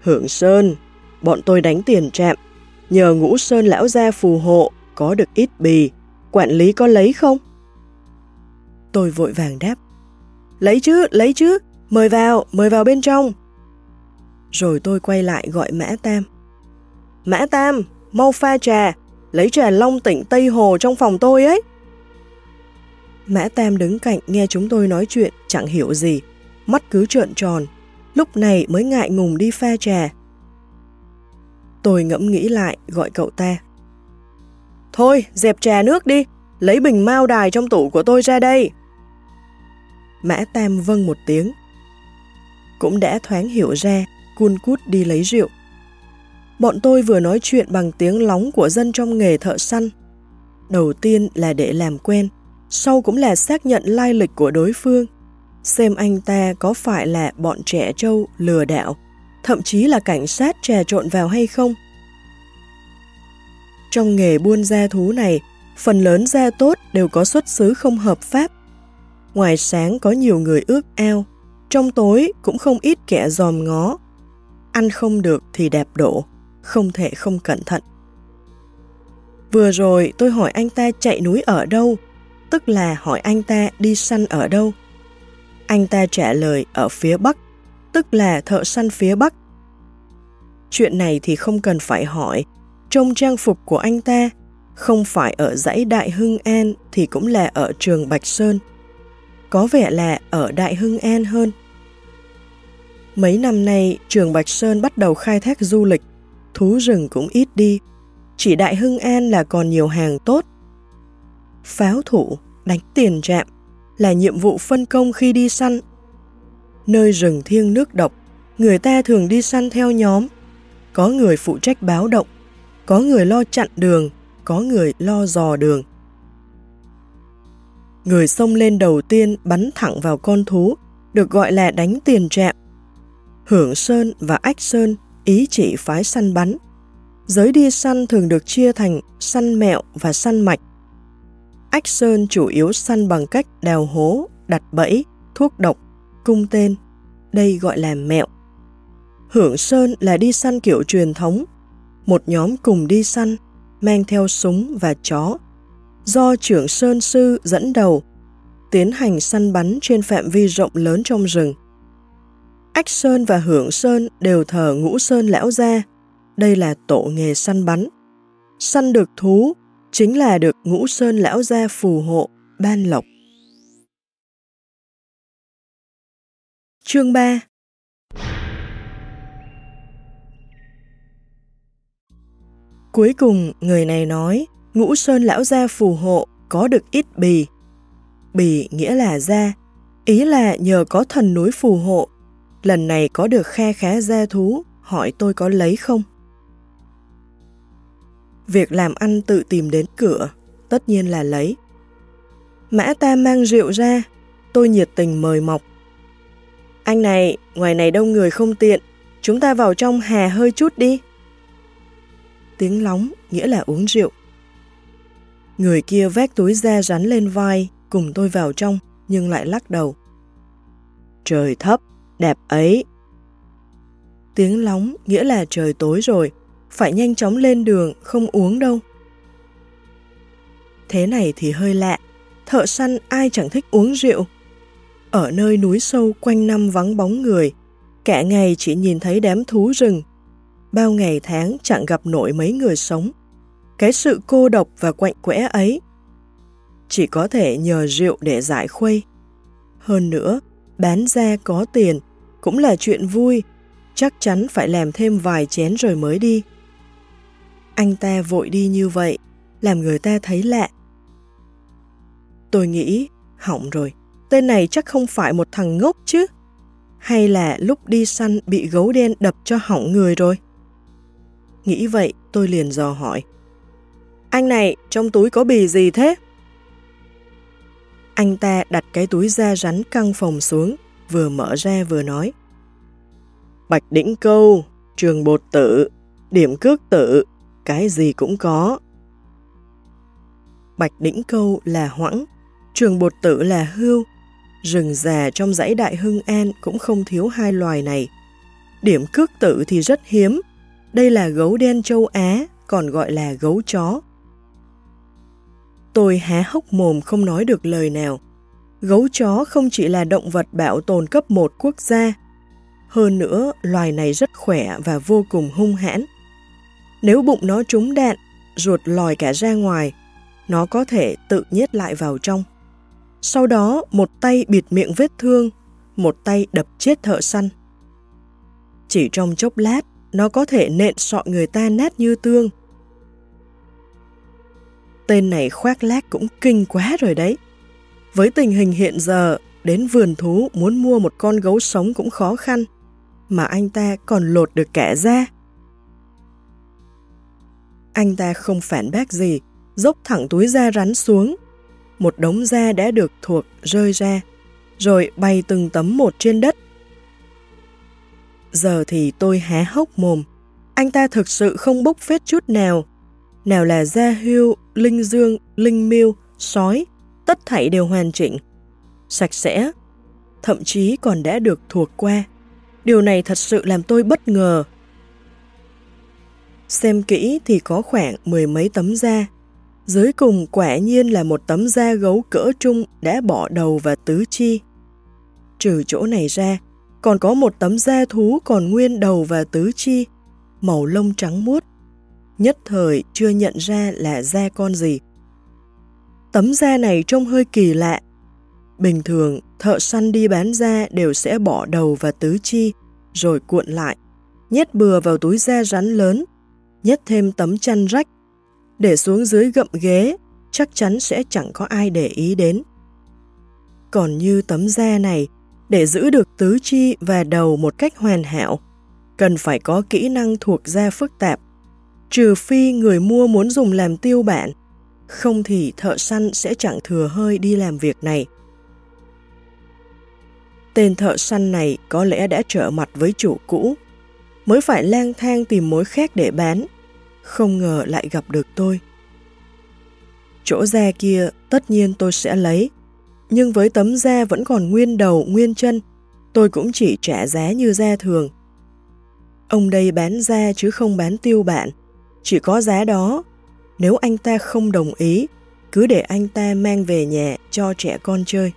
Hưởng Sơn, bọn tôi đánh tiền trạm, nhờ ngũ Sơn lão gia phù hộ, có được ít bì, quản lý có lấy không? Tôi vội vàng đáp, lấy chứ, lấy chứ, mời vào, mời vào bên trong. Rồi tôi quay lại gọi Mã Tam. Mã Tam, mau pha trà, lấy trà long tỉnh Tây Hồ trong phòng tôi ấy. Mã Tam đứng cạnh nghe chúng tôi nói chuyện, chẳng hiểu gì, mắt cứ trợn tròn, lúc này mới ngại ngùng đi pha trà. Tôi ngẫm nghĩ lại, gọi cậu ta. Thôi, dẹp trà nước đi, lấy bình mao đài trong tủ của tôi ra đây. Mã Tam vâng một tiếng. Cũng đã thoáng hiểu ra, cuôn cút đi lấy rượu. Bọn tôi vừa nói chuyện bằng tiếng lóng của dân trong nghề thợ săn. Đầu tiên là để làm quen, sau cũng là xác nhận lai lịch của đối phương, xem anh ta có phải là bọn trẻ trâu lừa đảo, thậm chí là cảnh sát trà trộn vào hay không. Trong nghề buôn gia thú này, phần lớn gia tốt đều có xuất xứ không hợp pháp. Ngoài sáng có nhiều người ước ao, trong tối cũng không ít kẻ dòm ngó. Ăn không được thì đẹp đổ, không thể không cẩn thận. Vừa rồi tôi hỏi anh ta chạy núi ở đâu, tức là hỏi anh ta đi săn ở đâu. Anh ta trả lời ở phía Bắc, tức là thợ săn phía Bắc. Chuyện này thì không cần phải hỏi, trong trang phục của anh ta, không phải ở dãy Đại Hưng An thì cũng là ở trường Bạch Sơn. Có vẻ là ở Đại Hưng An hơn. Mấy năm nay, trường Bạch Sơn bắt đầu khai thác du lịch, thú rừng cũng ít đi. Chỉ Đại Hưng An là còn nhiều hàng tốt, pháo thủ, đánh tiền trạm là nhiệm vụ phân công khi đi săn. Nơi rừng thiêng nước độc, người ta thường đi săn theo nhóm. Có người phụ trách báo động, có người lo chặn đường, có người lo dò đường. Người xông lên đầu tiên bắn thẳng vào con thú, được gọi là đánh tiền trạm. Hưởng Sơn và Ách Sơn ý chỉ phái săn bắn. Giới đi săn thường được chia thành săn mẹo và săn mạch. Ách Sơn chủ yếu săn bằng cách đào hố, đặt bẫy, thuốc độc, cung tên. Đây gọi là mẹo. Hưởng Sơn là đi săn kiểu truyền thống. Một nhóm cùng đi săn, mang theo súng và chó. Do trưởng Sơn Sư dẫn đầu, tiến hành săn bắn trên phạm vi rộng lớn trong rừng. Ách Sơn và Hưởng Sơn đều thờ Ngũ Sơn Lão Gia. Đây là tổ nghề săn bắn. Săn được thú chính là được Ngũ Sơn Lão Gia phù hộ, ban lộc. Chương 3 Cuối cùng, người này nói, Ngũ Sơn Lão Gia phù hộ có được ít bì. Bì nghĩa là gia, ý là nhờ có thần núi phù hộ lần này có được khe khá gia thú, hỏi tôi có lấy không? Việc làm ăn tự tìm đến cửa, tất nhiên là lấy. Mã ta mang rượu ra, tôi nhiệt tình mời mọc. Anh này, ngoài này đông người không tiện, chúng ta vào trong hà hơi chút đi. Tiếng lóng nghĩa là uống rượu. Người kia vác túi da rắn lên vai, cùng tôi vào trong, nhưng lại lắc đầu. Trời thấp, đẹp ấy. Tiếng lóng nghĩa là trời tối rồi, phải nhanh chóng lên đường, không uống đâu. Thế này thì hơi lạ, thợ săn ai chẳng thích uống rượu. Ở nơi núi sâu quanh năm vắng bóng người, cả ngày chỉ nhìn thấy đám thú rừng. Bao ngày tháng chẳng gặp nổi mấy người sống. Cái sự cô độc và quạnh quẽ ấy chỉ có thể nhờ rượu để giải khuây. Hơn nữa, bán ra có tiền cũng là chuyện vui, chắc chắn phải làm thêm vài chén rồi mới đi. Anh ta vội đi như vậy, làm người ta thấy lạ. Tôi nghĩ, hỏng rồi, tên này chắc không phải một thằng ngốc chứ. Hay là lúc đi săn bị gấu đen đập cho hỏng người rồi? Nghĩ vậy, tôi liền dò hỏi. Anh này, trong túi có bì gì thế? Anh ta đặt cái túi da rắn căng phòng xuống, vừa mở ra vừa nói. Bạch đỉnh câu, trường bột tự, điểm cước tự, cái gì cũng có. Bạch đỉnh câu là hoãng, trường bột tự là hưu, rừng già trong dãy đại hưng an cũng không thiếu hai loài này. Điểm cước tự thì rất hiếm, đây là gấu đen châu Á, còn gọi là gấu chó. Tôi há hốc mồm không nói được lời nào. Gấu chó không chỉ là động vật bảo tồn cấp một quốc gia. Hơn nữa, loài này rất khỏe và vô cùng hung hãn. Nếu bụng nó trúng đạn, ruột lòi cả ra ngoài, nó có thể tự nhét lại vào trong. Sau đó, một tay bịt miệng vết thương, một tay đập chết thợ săn. Chỉ trong chốc lát, nó có thể nện sọ người ta nát như tương. Tên này khoác lác cũng kinh quá rồi đấy. Với tình hình hiện giờ, đến vườn thú muốn mua một con gấu sống cũng khó khăn, mà anh ta còn lột được kẻ da. Anh ta không phản bác gì, dốc thẳng túi da rắn xuống. Một đống da đã được thuộc rơi ra, rồi bay từng tấm một trên đất. Giờ thì tôi há hốc mồm, anh ta thực sự không bốc phết chút nào. Nào là da hưu, linh dương, linh miêu, sói, tất thảy đều hoàn chỉnh, sạch sẽ, thậm chí còn đã được thuộc qua. Điều này thật sự làm tôi bất ngờ. Xem kỹ thì có khoảng mười mấy tấm da. Dưới cùng quả nhiên là một tấm da gấu cỡ trung đã bỏ đầu và tứ chi. Trừ chỗ này ra, còn có một tấm da thú còn nguyên đầu và tứ chi, màu lông trắng muốt. Nhất thời chưa nhận ra là da con gì. Tấm da này trông hơi kỳ lạ. Bình thường, thợ săn đi bán da đều sẽ bỏ đầu và tứ chi, rồi cuộn lại, nhét bừa vào túi da rắn lớn, nhét thêm tấm chăn rách, để xuống dưới gậm ghế, chắc chắn sẽ chẳng có ai để ý đến. Còn như tấm da này, để giữ được tứ chi và đầu một cách hoàn hảo, cần phải có kỹ năng thuộc da phức tạp, trừ phi người mua muốn dùng làm tiêu bản, không thì thợ săn sẽ chẳng thừa hơi đi làm việc này. Tên thợ săn này có lẽ đã trở mặt với chủ cũ, mới phải lang thang tìm mối khác để bán. Không ngờ lại gặp được tôi. Chỗ da kia tất nhiên tôi sẽ lấy, nhưng với tấm da vẫn còn nguyên đầu, nguyên chân, tôi cũng chỉ trả giá như da thường. Ông đây bán da chứ không bán tiêu bạn, chỉ có giá đó. Nếu anh ta không đồng ý, cứ để anh ta mang về nhà cho trẻ con chơi.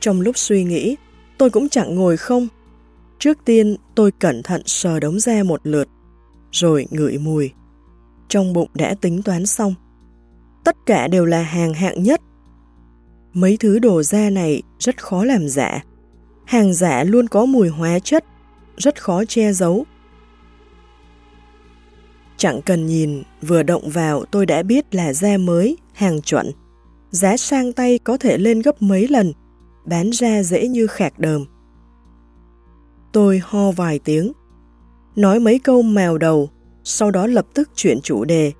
Trong lúc suy nghĩ, tôi cũng chẳng ngồi không. Trước tiên tôi cẩn thận sờ đống da một lượt, rồi ngửi mùi. Trong bụng đã tính toán xong. Tất cả đều là hàng hạng nhất. Mấy thứ đồ da này rất khó làm giả. Hàng giả luôn có mùi hóa chất, rất khó che giấu. Chẳng cần nhìn, vừa động vào tôi đã biết là da mới, hàng chuẩn. Giá sang tay có thể lên gấp mấy lần, bán ra dễ như khạc đờm. Tôi ho vài tiếng, nói mấy câu mèo đầu, sau đó lập tức chuyển chủ đề,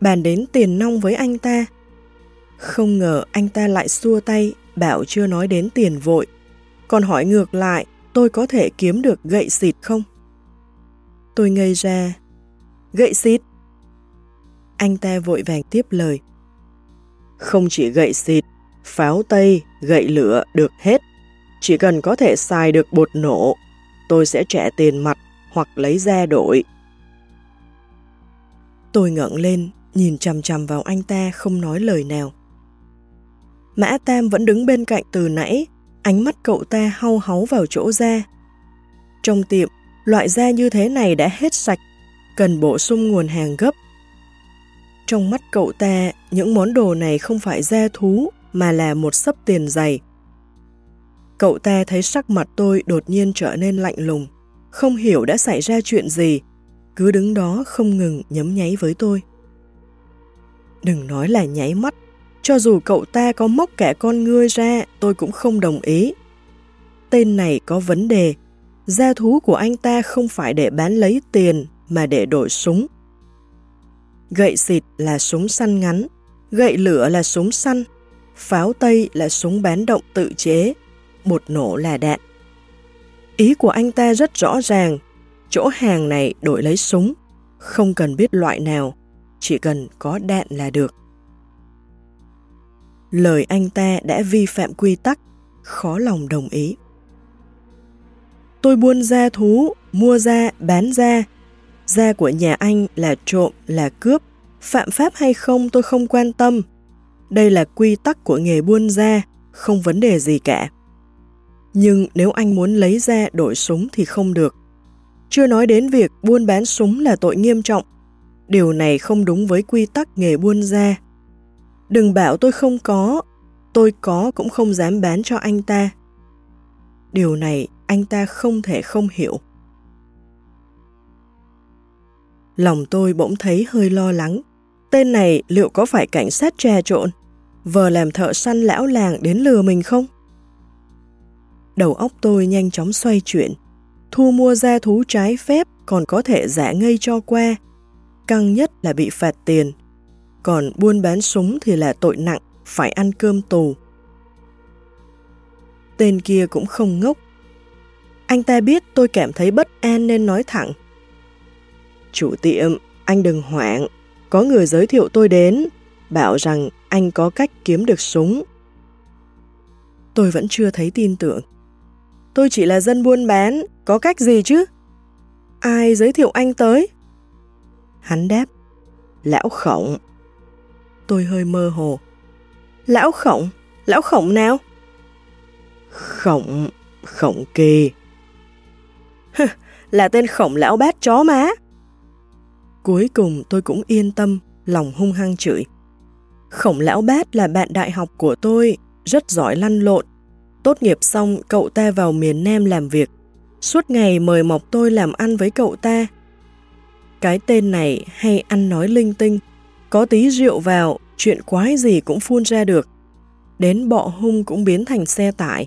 bàn đến tiền nong với anh ta. Không ngờ anh ta lại xua tay, bảo chưa nói đến tiền vội, còn hỏi ngược lại tôi có thể kiếm được gậy xịt không? Tôi ngây ra, gậy xịt. Anh ta vội vàng tiếp lời. Không chỉ gậy xịt, pháo tây, gậy lửa được hết. Chỉ cần có thể xài được bột nổ, tôi sẽ trả tiền mặt hoặc lấy ra đổi. Tôi ngẩng lên, nhìn chằm chằm vào anh ta không nói lời nào. Mã Tam vẫn đứng bên cạnh từ nãy, ánh mắt cậu ta hau háu vào chỗ da. Trong tiệm, loại da như thế này đã hết sạch, cần bổ sung nguồn hàng gấp. Trong mắt cậu ta, những món đồ này không phải da thú mà là một sấp tiền dày. Cậu ta thấy sắc mặt tôi đột nhiên trở nên lạnh lùng, không hiểu đã xảy ra chuyện gì, cứ đứng đó không ngừng nhấm nháy với tôi. Đừng nói là nháy mắt, cho dù cậu ta có móc cả con ngươi ra, tôi cũng không đồng ý. Tên này có vấn đề, gia thú của anh ta không phải để bán lấy tiền mà để đổi súng. Gậy xịt là súng săn ngắn, gậy lửa là súng săn, pháo tây là súng bán động tự chế, bột nổ là đạn. Ý của anh ta rất rõ ràng, chỗ hàng này đổi lấy súng, không cần biết loại nào, chỉ cần có đạn là được. Lời anh ta đã vi phạm quy tắc, khó lòng đồng ý. Tôi buôn ra thú, mua ra bán da. Gia của nhà anh là trộm, là cướp, phạm pháp hay không tôi không quan tâm. Đây là quy tắc của nghề buôn da, không vấn đề gì cả. Nhưng nếu anh muốn lấy ra đổi súng thì không được. Chưa nói đến việc buôn bán súng là tội nghiêm trọng. Điều này không đúng với quy tắc nghề buôn da. Đừng bảo tôi không có, tôi có cũng không dám bán cho anh ta. Điều này anh ta không thể không hiểu. Lòng tôi bỗng thấy hơi lo lắng. Tên này liệu có phải cảnh sát trà trộn, vờ làm thợ săn lão làng đến lừa mình không? Đầu óc tôi nhanh chóng xoay chuyển. Thu mua gia thú trái phép còn có thể giả ngây cho qua. Căng nhất là bị phạt tiền. Còn buôn bán súng thì là tội nặng, phải ăn cơm tù. Tên kia cũng không ngốc. Anh ta biết tôi cảm thấy bất an nên nói thẳng. Chủ tiệm, anh đừng hoảng, có người giới thiệu tôi đến, bảo rằng anh có cách kiếm được súng. Tôi vẫn chưa thấy tin tưởng. Tôi chỉ là dân buôn bán, có cách gì chứ? Ai giới thiệu anh tới? Hắn đáp, lão khổng. Tôi hơi mơ hồ. Lão khổng? Lão khổng nào? Khổng, khổng kỳ. là tên khổng lão bát chó má. Cuối cùng tôi cũng yên tâm, lòng hung hăng chửi. Khổng lão bát là bạn đại học của tôi, rất giỏi lăn lộn. Tốt nghiệp xong, cậu ta vào miền Nam làm việc. Suốt ngày mời mọc tôi làm ăn với cậu ta. Cái tên này hay ăn nói linh tinh, có tí rượu vào, chuyện quái gì cũng phun ra được. Đến bọ hung cũng biến thành xe tải.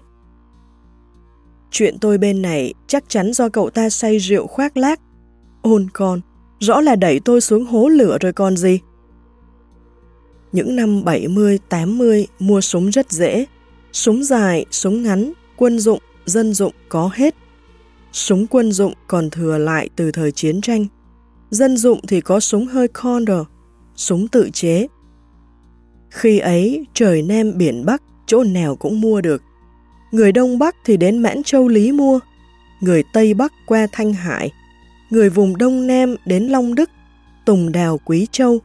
Chuyện tôi bên này chắc chắn do cậu ta say rượu khoác lác. Ôn con, rõ là đẩy tôi xuống hố lửa rồi còn gì. Những năm 70-80 mua súng rất dễ. Súng dài, súng ngắn, quân dụng, dân dụng có hết. Súng quân dụng còn thừa lại từ thời chiến tranh. dân dụng thì có súng hơi Condor, súng tự chế. Khi ấy, trời Nam biển Bắc, chỗ nào cũng mua được. Người Đông Bắc thì đến Mãn Châu Lý mua, người Tây Bắc qua Thanh Hải, người vùng Đông Nam đến Long Đức, Tùng Đào Quý Châu,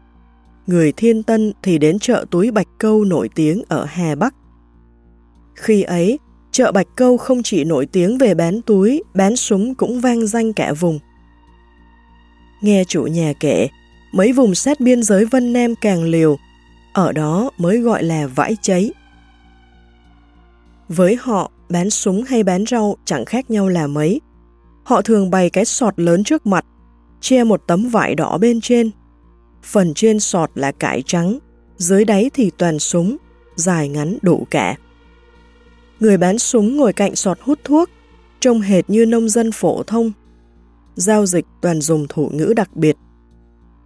người Thiên Tân thì đến chợ túi Bạch Câu nổi tiếng ở Hà Bắc. Khi ấy, chợ Bạch Câu không chỉ nổi tiếng về bán túi, bán súng cũng vang danh cả vùng. Nghe chủ nhà kể, mấy vùng sát biên giới Vân Nam càng liều, ở đó mới gọi là vãi cháy. Với họ, bán súng hay bán rau chẳng khác nhau là mấy. Họ thường bày cái sọt lớn trước mặt, che một tấm vải đỏ bên trên. Phần trên sọt là cải trắng, dưới đáy thì toàn súng, dài ngắn đủ cả. Người bán súng ngồi cạnh sọt hút thuốc, trông hệt như nông dân phổ thông. Giao dịch toàn dùng thủ ngữ đặc biệt.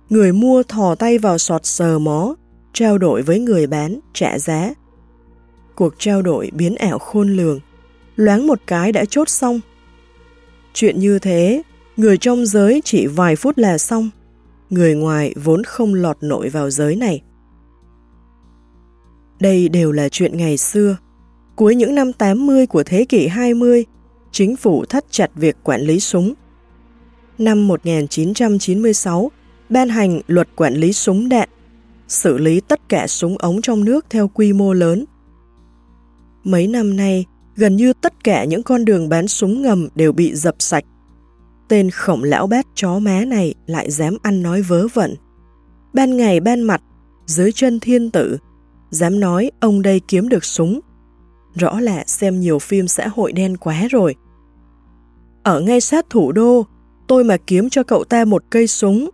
Người mua thò tay vào sọt sờ mó, trao đổi với người bán, trả giá. Cuộc trao đổi biến ảo khôn lường, loáng một cái đã chốt xong. Chuyện như thế, người trong giới chỉ vài phút là xong, người ngoài vốn không lọt nổi vào giới này. Đây đều là chuyện ngày xưa. Cuối những năm 80 của thế kỷ 20, chính phủ thắt chặt việc quản lý súng. Năm 1996, ban hành luật quản lý súng đạn, xử lý tất cả súng ống trong nước theo quy mô lớn. Mấy năm nay, gần như tất cả những con đường bán súng ngầm đều bị dập sạch. Tên khổng lão bát chó má này lại dám ăn nói vớ vẩn. Ban ngày ban mặt, dưới chân thiên tử, dám nói ông đây kiếm được súng. Rõ là xem nhiều phim xã hội đen quá rồi. Ở ngay sát thủ đô, tôi mà kiếm cho cậu ta một cây súng,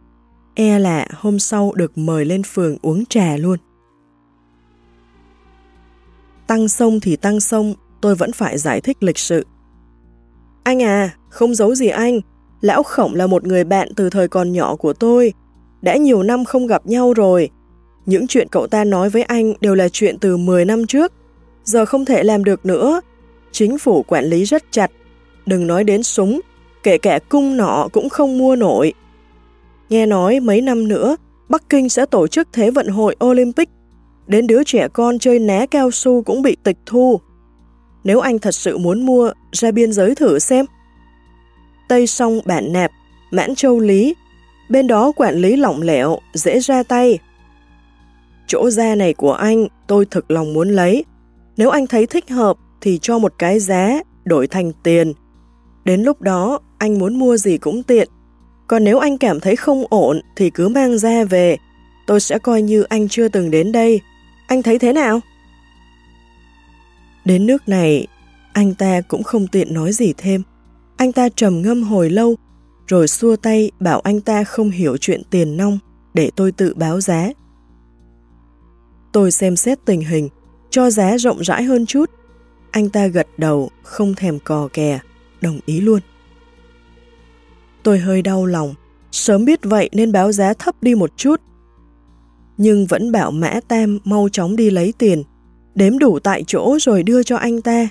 e là hôm sau được mời lên phường uống trà luôn. Tăng sông thì tăng sông, tôi vẫn phải giải thích lịch sự. Anh à, không giấu gì anh, Lão Khổng là một người bạn từ thời còn nhỏ của tôi. Đã nhiều năm không gặp nhau rồi. Những chuyện cậu ta nói với anh đều là chuyện từ 10 năm trước. Giờ không thể làm được nữa. Chính phủ quản lý rất chặt. Đừng nói đến súng, kể cả cung nọ cũng không mua nổi. Nghe nói mấy năm nữa, Bắc Kinh sẽ tổ chức Thế vận hội Olympic. Đến đứa trẻ con chơi né cao su cũng bị tịch thu. Nếu anh thật sự muốn mua, ra biên giới thử xem. Tây Sông Bản Nạp, Mãn Châu Lý, bên đó quản lý lỏng lẻo, dễ ra tay. Chỗ da này của anh tôi thực lòng muốn lấy. Nếu anh thấy thích hợp thì cho một cái giá, đổi thành tiền. Đến lúc đó anh muốn mua gì cũng tiện. Còn nếu anh cảm thấy không ổn thì cứ mang ra về. Tôi sẽ coi như anh chưa từng đến đây. Anh thấy thế nào? Đến nước này, anh ta cũng không tiện nói gì thêm. Anh ta trầm ngâm hồi lâu, rồi xua tay bảo anh ta không hiểu chuyện tiền nong, để tôi tự báo giá. Tôi xem xét tình hình, cho giá rộng rãi hơn chút. Anh ta gật đầu, không thèm cò kè, đồng ý luôn. Tôi hơi đau lòng, sớm biết vậy nên báo giá thấp đi một chút. Nhưng vẫn bảo Mã Tam mau chóng đi lấy tiền, đếm đủ tại chỗ rồi đưa cho anh ta.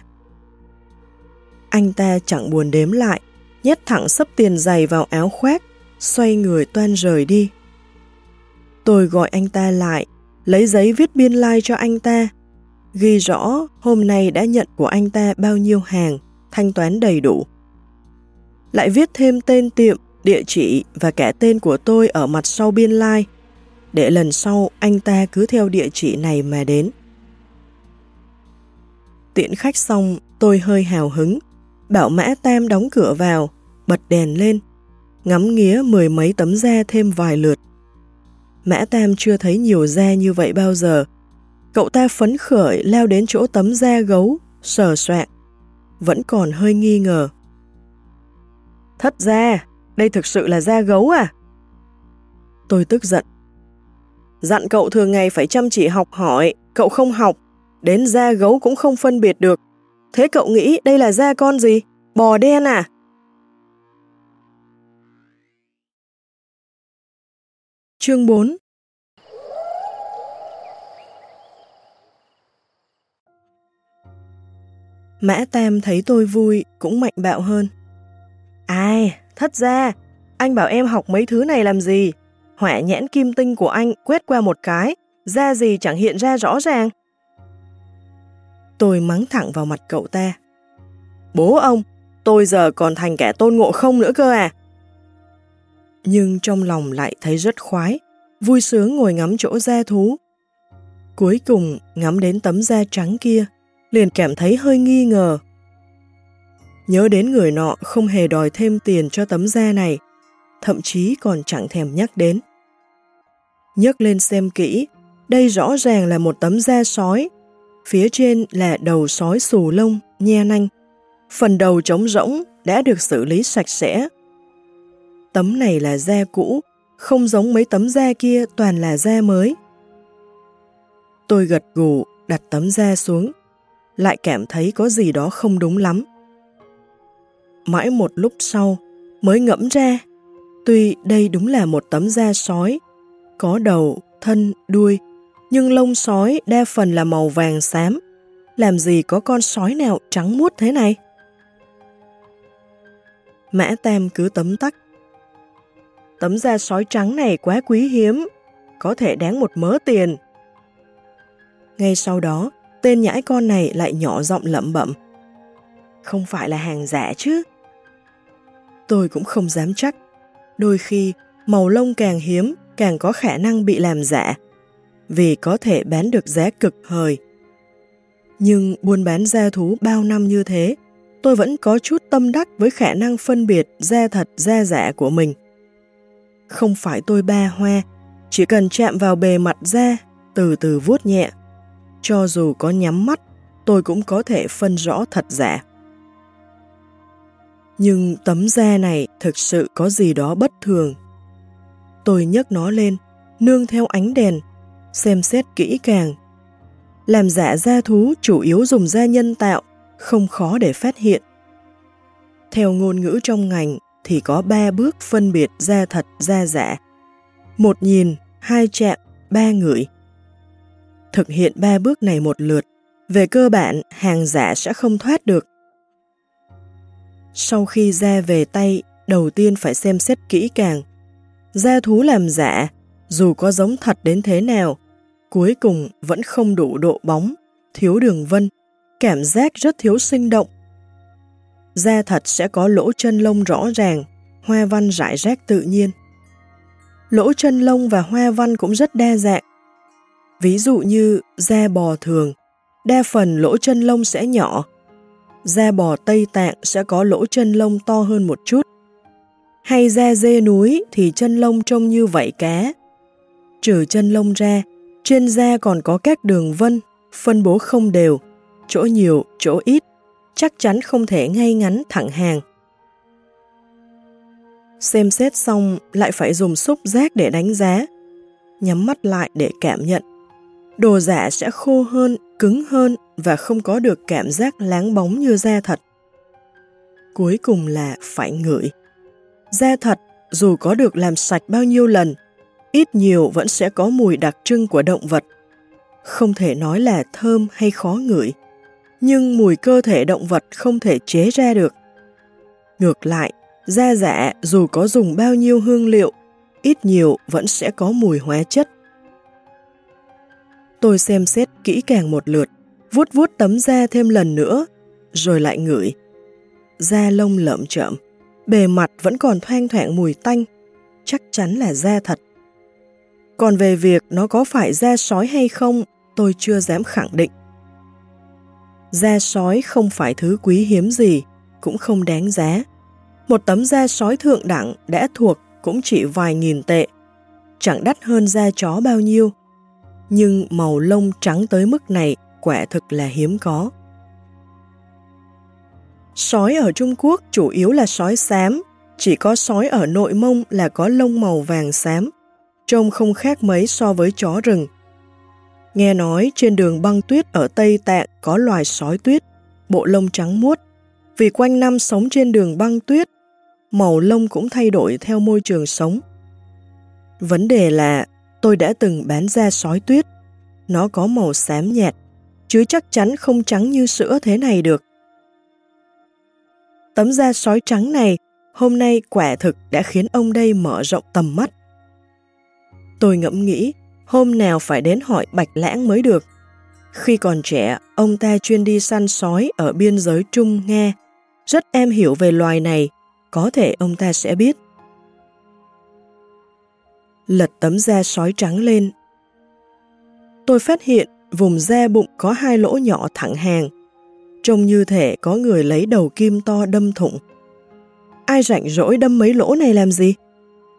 Anh ta chẳng buồn đếm lại, nhét thẳng sấp tiền giày vào áo khoác, xoay người toan rời đi. Tôi gọi anh ta lại, lấy giấy viết biên lai like cho anh ta, ghi rõ hôm nay đã nhận của anh ta bao nhiêu hàng, thanh toán đầy đủ. Lại viết thêm tên tiệm, địa chỉ và cả tên của tôi ở mặt sau biên lai, like, để lần sau anh ta cứ theo địa chỉ này mà đến. Tiễn khách xong, tôi hơi hào hứng, bảo Mã Tam đóng cửa vào, bật đèn lên, ngắm nghía mười mấy tấm da thêm vài lượt. Mã Tam chưa thấy nhiều da như vậy bao giờ. Cậu ta phấn khởi leo đến chỗ tấm da gấu, sờ soạn. Vẫn còn hơi nghi ngờ. Thất da đây thực sự là da gấu à? Tôi tức giận. Dặn cậu thường ngày phải chăm chỉ học hỏi, cậu không học, đến da gấu cũng không phân biệt được. Thế cậu nghĩ đây là da con gì? Bò đen à? Chương 4 Mã Tam thấy tôi vui cũng mạnh bạo hơn. Ai, thất ra, anh bảo em học mấy thứ này làm gì? Hỏa nhãn kim tinh của anh quét qua một cái, da gì chẳng hiện ra rõ ràng. Tôi mắng thẳng vào mặt cậu ta. Bố ông, tôi giờ còn thành kẻ tôn ngộ không nữa cơ à? Nhưng trong lòng lại thấy rất khoái, vui sướng ngồi ngắm chỗ da thú. Cuối cùng ngắm đến tấm da trắng kia, liền cảm thấy hơi nghi ngờ. Nhớ đến người nọ không hề đòi thêm tiền cho tấm da này, thậm chí còn chẳng thèm nhắc đến. Nhấc lên xem kỹ, đây rõ ràng là một tấm da sói, phía trên là đầu sói xù lông, nhe nanh. Phần đầu trống rỗng đã được xử lý sạch sẽ. Tấm này là da cũ, không giống mấy tấm da kia toàn là da mới. Tôi gật gù đặt tấm da xuống, lại cảm thấy có gì đó không đúng lắm. Mãi một lúc sau mới ngẫm ra, tuy đây đúng là một tấm da sói, có đầu, thân, đuôi, nhưng lông sói đa phần là màu vàng xám, làm gì có con sói nào trắng muốt thế này? Mã Tam cứ tấm tắc. Tấm da sói trắng này quá quý hiếm, có thể đáng một mớ tiền. Ngay sau đó, tên nhãi con này lại nhỏ giọng lẩm bẩm. Không phải là hàng giả chứ? Tôi cũng không dám chắc. Đôi khi, màu lông càng hiếm, càng có khả năng bị làm giả, vì có thể bán được giá cực hời. Nhưng buôn bán da thú bao năm như thế, tôi vẫn có chút tâm đắc với khả năng phân biệt da thật da giả của mình. Không phải tôi ba hoa, chỉ cần chạm vào bề mặt da, từ từ vuốt nhẹ. Cho dù có nhắm mắt, tôi cũng có thể phân rõ thật giả. Nhưng tấm da này thực sự có gì đó bất thường. Tôi nhấc nó lên, nương theo ánh đèn, xem xét kỹ càng. Làm giả da thú chủ yếu dùng da nhân tạo, không khó để phát hiện. Theo ngôn ngữ trong ngành thì có ba bước phân biệt da thật, da giả. Một nhìn, hai chạm, ba ngửi. Thực hiện ba bước này một lượt, về cơ bản hàng giả sẽ không thoát được. Sau khi da về tay, đầu tiên phải xem xét kỹ càng. Da thú làm giả, dù có giống thật đến thế nào, cuối cùng vẫn không đủ độ bóng, thiếu đường vân, cảm giác rất thiếu sinh động. Da thật sẽ có lỗ chân lông rõ ràng, hoa văn rải rác tự nhiên. Lỗ chân lông và hoa văn cũng rất đa dạng. Ví dụ như da bò thường, đa phần lỗ chân lông sẽ nhỏ, da bò Tây Tạng sẽ có lỗ chân lông to hơn một chút. Hay da dê núi thì chân lông trông như vảy cá. Trừ chân lông ra, trên da còn có các đường vân, phân bố không đều, chỗ nhiều, chỗ ít, chắc chắn không thể ngay ngắn thẳng hàng. Xem xét xong lại phải dùng xúc giác để đánh giá, nhắm mắt lại để cảm nhận. Đồ giả sẽ khô hơn, cứng hơn và không có được cảm giác láng bóng như da thật. Cuối cùng là phải ngửi. Da thật, dù có được làm sạch bao nhiêu lần, ít nhiều vẫn sẽ có mùi đặc trưng của động vật. Không thể nói là thơm hay khó ngửi, nhưng mùi cơ thể động vật không thể chế ra được. Ngược lại, da dạ dù có dùng bao nhiêu hương liệu, ít nhiều vẫn sẽ có mùi hóa chất. Tôi xem xét kỹ càng một lượt, vuốt vuốt tấm da thêm lần nữa, rồi lại ngửi. Da lông lợm chậm, bề mặt vẫn còn thoang thoảng mùi tanh, chắc chắn là da thật. Còn về việc nó có phải da sói hay không, tôi chưa dám khẳng định. Da sói không phải thứ quý hiếm gì, cũng không đáng giá. Một tấm da sói thượng đẳng đã thuộc cũng chỉ vài nghìn tệ, chẳng đắt hơn da chó bao nhiêu. Nhưng màu lông trắng tới mức này quả thực là hiếm có. Sói ở Trung Quốc chủ yếu là sói xám, chỉ có sói ở nội mông là có lông màu vàng xám, trông không khác mấy so với chó rừng. Nghe nói trên đường băng tuyết ở Tây Tạng có loài sói tuyết, bộ lông trắng muốt, vì quanh năm sống trên đường băng tuyết, màu lông cũng thay đổi theo môi trường sống. Vấn đề là tôi đã từng bán ra sói tuyết, nó có màu xám nhạt, chứ chắc chắn không trắng như sữa thế này được. Tấm da sói trắng này hôm nay quả thực đã khiến ông đây mở rộng tầm mắt. Tôi ngẫm nghĩ, hôm nào phải đến hỏi Bạch Lãng mới được. Khi còn trẻ, ông ta chuyên đi săn sói ở biên giới Trung Nga, rất em hiểu về loài này, có thể ông ta sẽ biết. Lật tấm da sói trắng lên. Tôi phát hiện vùng da bụng có hai lỗ nhỏ thẳng hàng, trông như thể có người lấy đầu kim to đâm thủng. Ai rảnh rỗi đâm mấy lỗ này làm gì?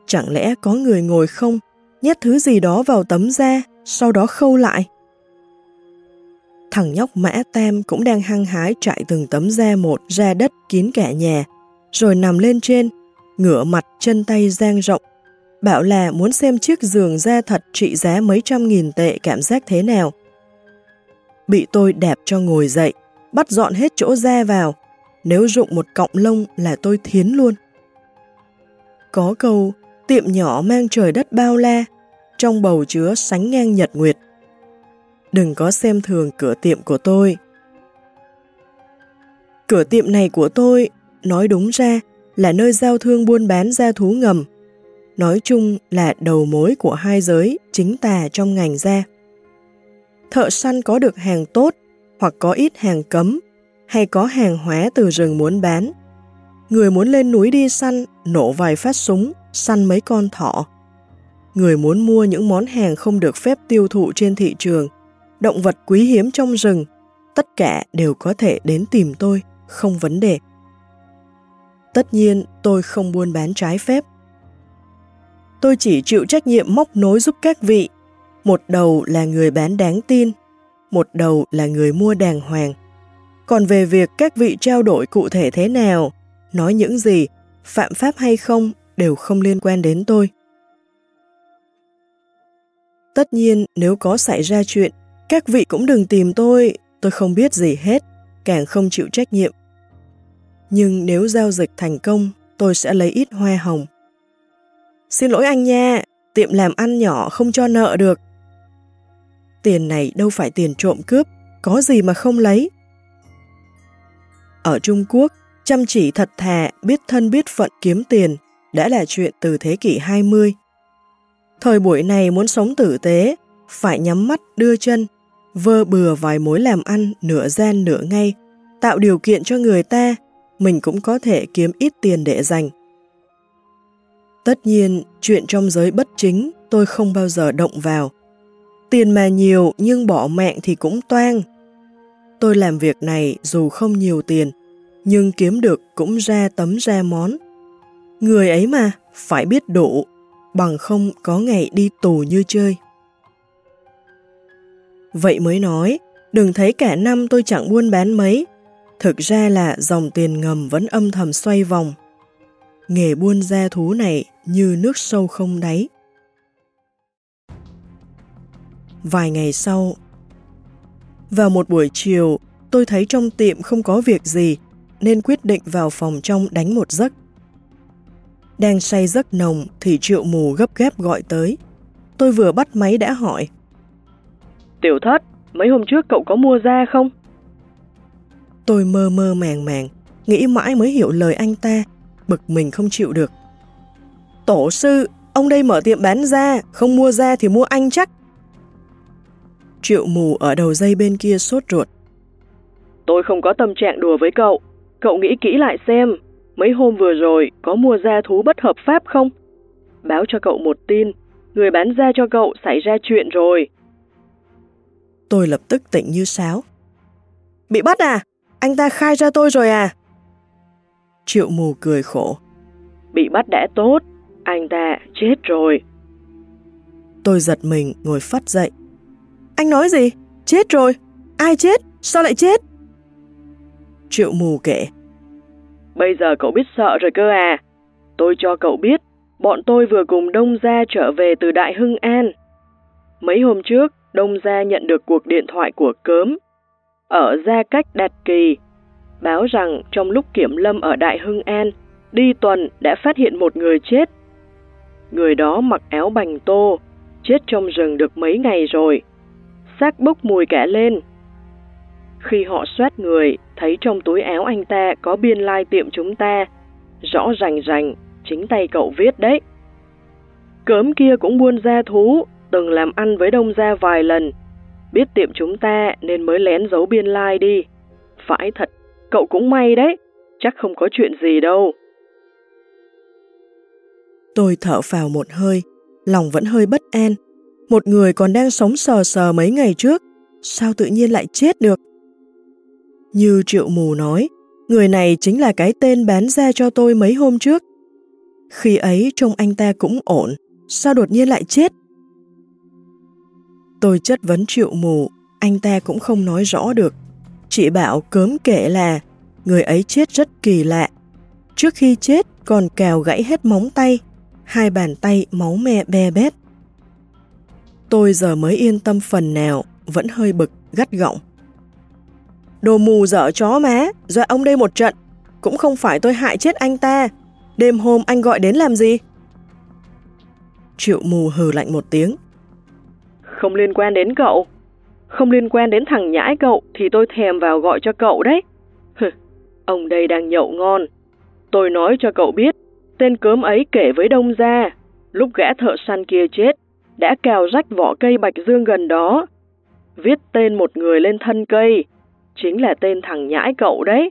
Chẳng lẽ có người ngồi không, nhét thứ gì đó vào tấm da, sau đó khâu lại? Thằng nhóc Mã tem cũng đang hăng hái chạy từng tấm da một ra đất kín cả nhà, rồi nằm lên trên, ngửa mặt chân tay giang rộng. Bảo là muốn xem chiếc giường da thật trị giá mấy trăm nghìn tệ cảm giác thế nào. Bị tôi đẹp cho ngồi dậy, bắt dọn hết chỗ da vào, nếu rụng một cọng lông là tôi thiến luôn. Có câu, tiệm nhỏ mang trời đất bao la, trong bầu chứa sánh ngang nhật nguyệt. Đừng có xem thường cửa tiệm của tôi. Cửa tiệm này của tôi, nói đúng ra, là nơi giao thương buôn bán gia thú ngầm. Nói chung là đầu mối của hai giới chính tà trong ngành da. Thợ săn có được hàng tốt hoặc có ít hàng cấm hay có hàng hóa từ rừng muốn bán. Người muốn lên núi đi săn, nổ vài phát súng, săn mấy con thỏ. Người muốn mua những món hàng không được phép tiêu thụ trên thị trường, động vật quý hiếm trong rừng, tất cả đều có thể đến tìm tôi, không vấn đề. Tất nhiên, tôi không buôn bán trái phép. Tôi chỉ chịu trách nhiệm móc nối giúp các vị. Một đầu là người bán đáng tin, một đầu là người mua đàng hoàng. Còn về việc các vị trao đổi cụ thể thế nào, nói những gì, phạm pháp hay không đều không liên quan đến tôi. Tất nhiên, nếu có xảy ra chuyện, các vị cũng đừng tìm tôi, tôi không biết gì hết, càng không chịu trách nhiệm. Nhưng nếu giao dịch thành công, tôi sẽ lấy ít hoa hồng. Xin lỗi anh nha, tiệm làm ăn nhỏ không cho nợ được. Tiền này đâu phải tiền trộm cướp, có gì mà không lấy. Ở Trung Quốc, chăm chỉ thật thà, biết thân biết phận kiếm tiền đã là chuyện từ thế kỷ 20. Thời buổi này muốn sống tử tế, phải nhắm mắt đưa chân, vơ bừa vài mối làm ăn nửa gian nửa ngay, tạo điều kiện cho người ta, mình cũng có thể kiếm ít tiền để dành. Tất nhiên, chuyện trong giới bất chính tôi không bao giờ động vào. Tiền mà nhiều nhưng bỏ mạng thì cũng toang. Tôi làm việc này dù không nhiều tiền, nhưng kiếm được cũng ra tấm ra món. Người ấy mà, phải biết đủ, bằng không có ngày đi tù như chơi. Vậy mới nói, đừng thấy cả năm tôi chẳng buôn bán mấy, thực ra là dòng tiền ngầm vẫn âm thầm xoay vòng. Nghề buôn gia thú này như nước sâu không đáy. Vài ngày sau, vào một buổi chiều, tôi thấy trong tiệm không có việc gì, nên quyết định vào phòng trong đánh một giấc. Đang say giấc nồng thì triệu mù gấp gáp gọi tới. Tôi vừa bắt máy đã hỏi. Tiểu thất, mấy hôm trước cậu có mua da không? Tôi mơ mơ màng màng, nghĩ mãi mới hiểu lời anh ta, bực mình không chịu được. Tổ sư, ông đây mở tiệm bán da, không mua da thì mua anh chắc. Triệu mù ở đầu dây bên kia sốt ruột. Tôi không có tâm trạng đùa với cậu. Cậu nghĩ kỹ lại xem, mấy hôm vừa rồi có mua da thú bất hợp pháp không? Báo cho cậu một tin, người bán da cho cậu xảy ra chuyện rồi. Tôi lập tức tỉnh như sáo. Bị bắt à? Anh ta khai ra tôi rồi à? Triệu mù cười khổ. Bị bắt đã tốt, anh ta chết rồi. Tôi giật mình ngồi phát dậy. Anh nói gì? Chết rồi? Ai chết? Sao lại chết? Triệu mù kể. Bây giờ cậu biết sợ rồi cơ à? Tôi cho cậu biết, bọn tôi vừa cùng Đông Gia trở về từ Đại Hưng An. Mấy hôm trước, Đông Gia nhận được cuộc điện thoại của cớm. Ở Gia Cách Đạt Kỳ, báo rằng trong lúc kiểm lâm ở Đại Hưng An, đi tuần đã phát hiện một người chết. Người đó mặc áo bành tô, chết trong rừng được mấy ngày rồi. Xác bốc mùi cả lên. Khi họ soát người, thấy trong túi áo anh ta có biên lai tiệm chúng ta, rõ rành rành, chính tay cậu viết đấy. Cớm kia cũng buôn gia thú, từng làm ăn với đông gia vài lần, biết tiệm chúng ta nên mới lén giấu biên lai like đi. Phải thật, cậu cũng may đấy, chắc không có chuyện gì đâu. Tôi thở vào một hơi, lòng vẫn hơi bất an. Một người còn đang sống sờ sờ mấy ngày trước, sao tự nhiên lại chết được? Như triệu mù nói, người này chính là cái tên bán ra cho tôi mấy hôm trước. Khi ấy trông anh ta cũng ổn, sao đột nhiên lại chết? Tôi chất vấn triệu mù, anh ta cũng không nói rõ được. chị bảo cớm kể là người ấy chết rất kỳ lạ. Trước khi chết còn cào gãy hết móng tay, hai bàn tay máu me be bét. Tôi giờ mới yên tâm phần nào, vẫn hơi bực, gắt gọng. Đồ mù dở chó má, dọa ông đây một trận, cũng không phải tôi hại chết anh ta. Đêm hôm anh gọi đến làm gì? Triệu mù hừ lạnh một tiếng. Không liên quan đến cậu. Không liên quan đến thằng nhãi cậu thì tôi thèm vào gọi cho cậu đấy. Hừ, ông đây đang nhậu ngon. Tôi nói cho cậu biết, tên cớm ấy kể với đông gia, lúc gã thợ săn kia chết, đã cào rách vỏ cây bạch dương gần đó. Viết tên một người lên thân cây, chính là tên thằng nhãi cậu đấy.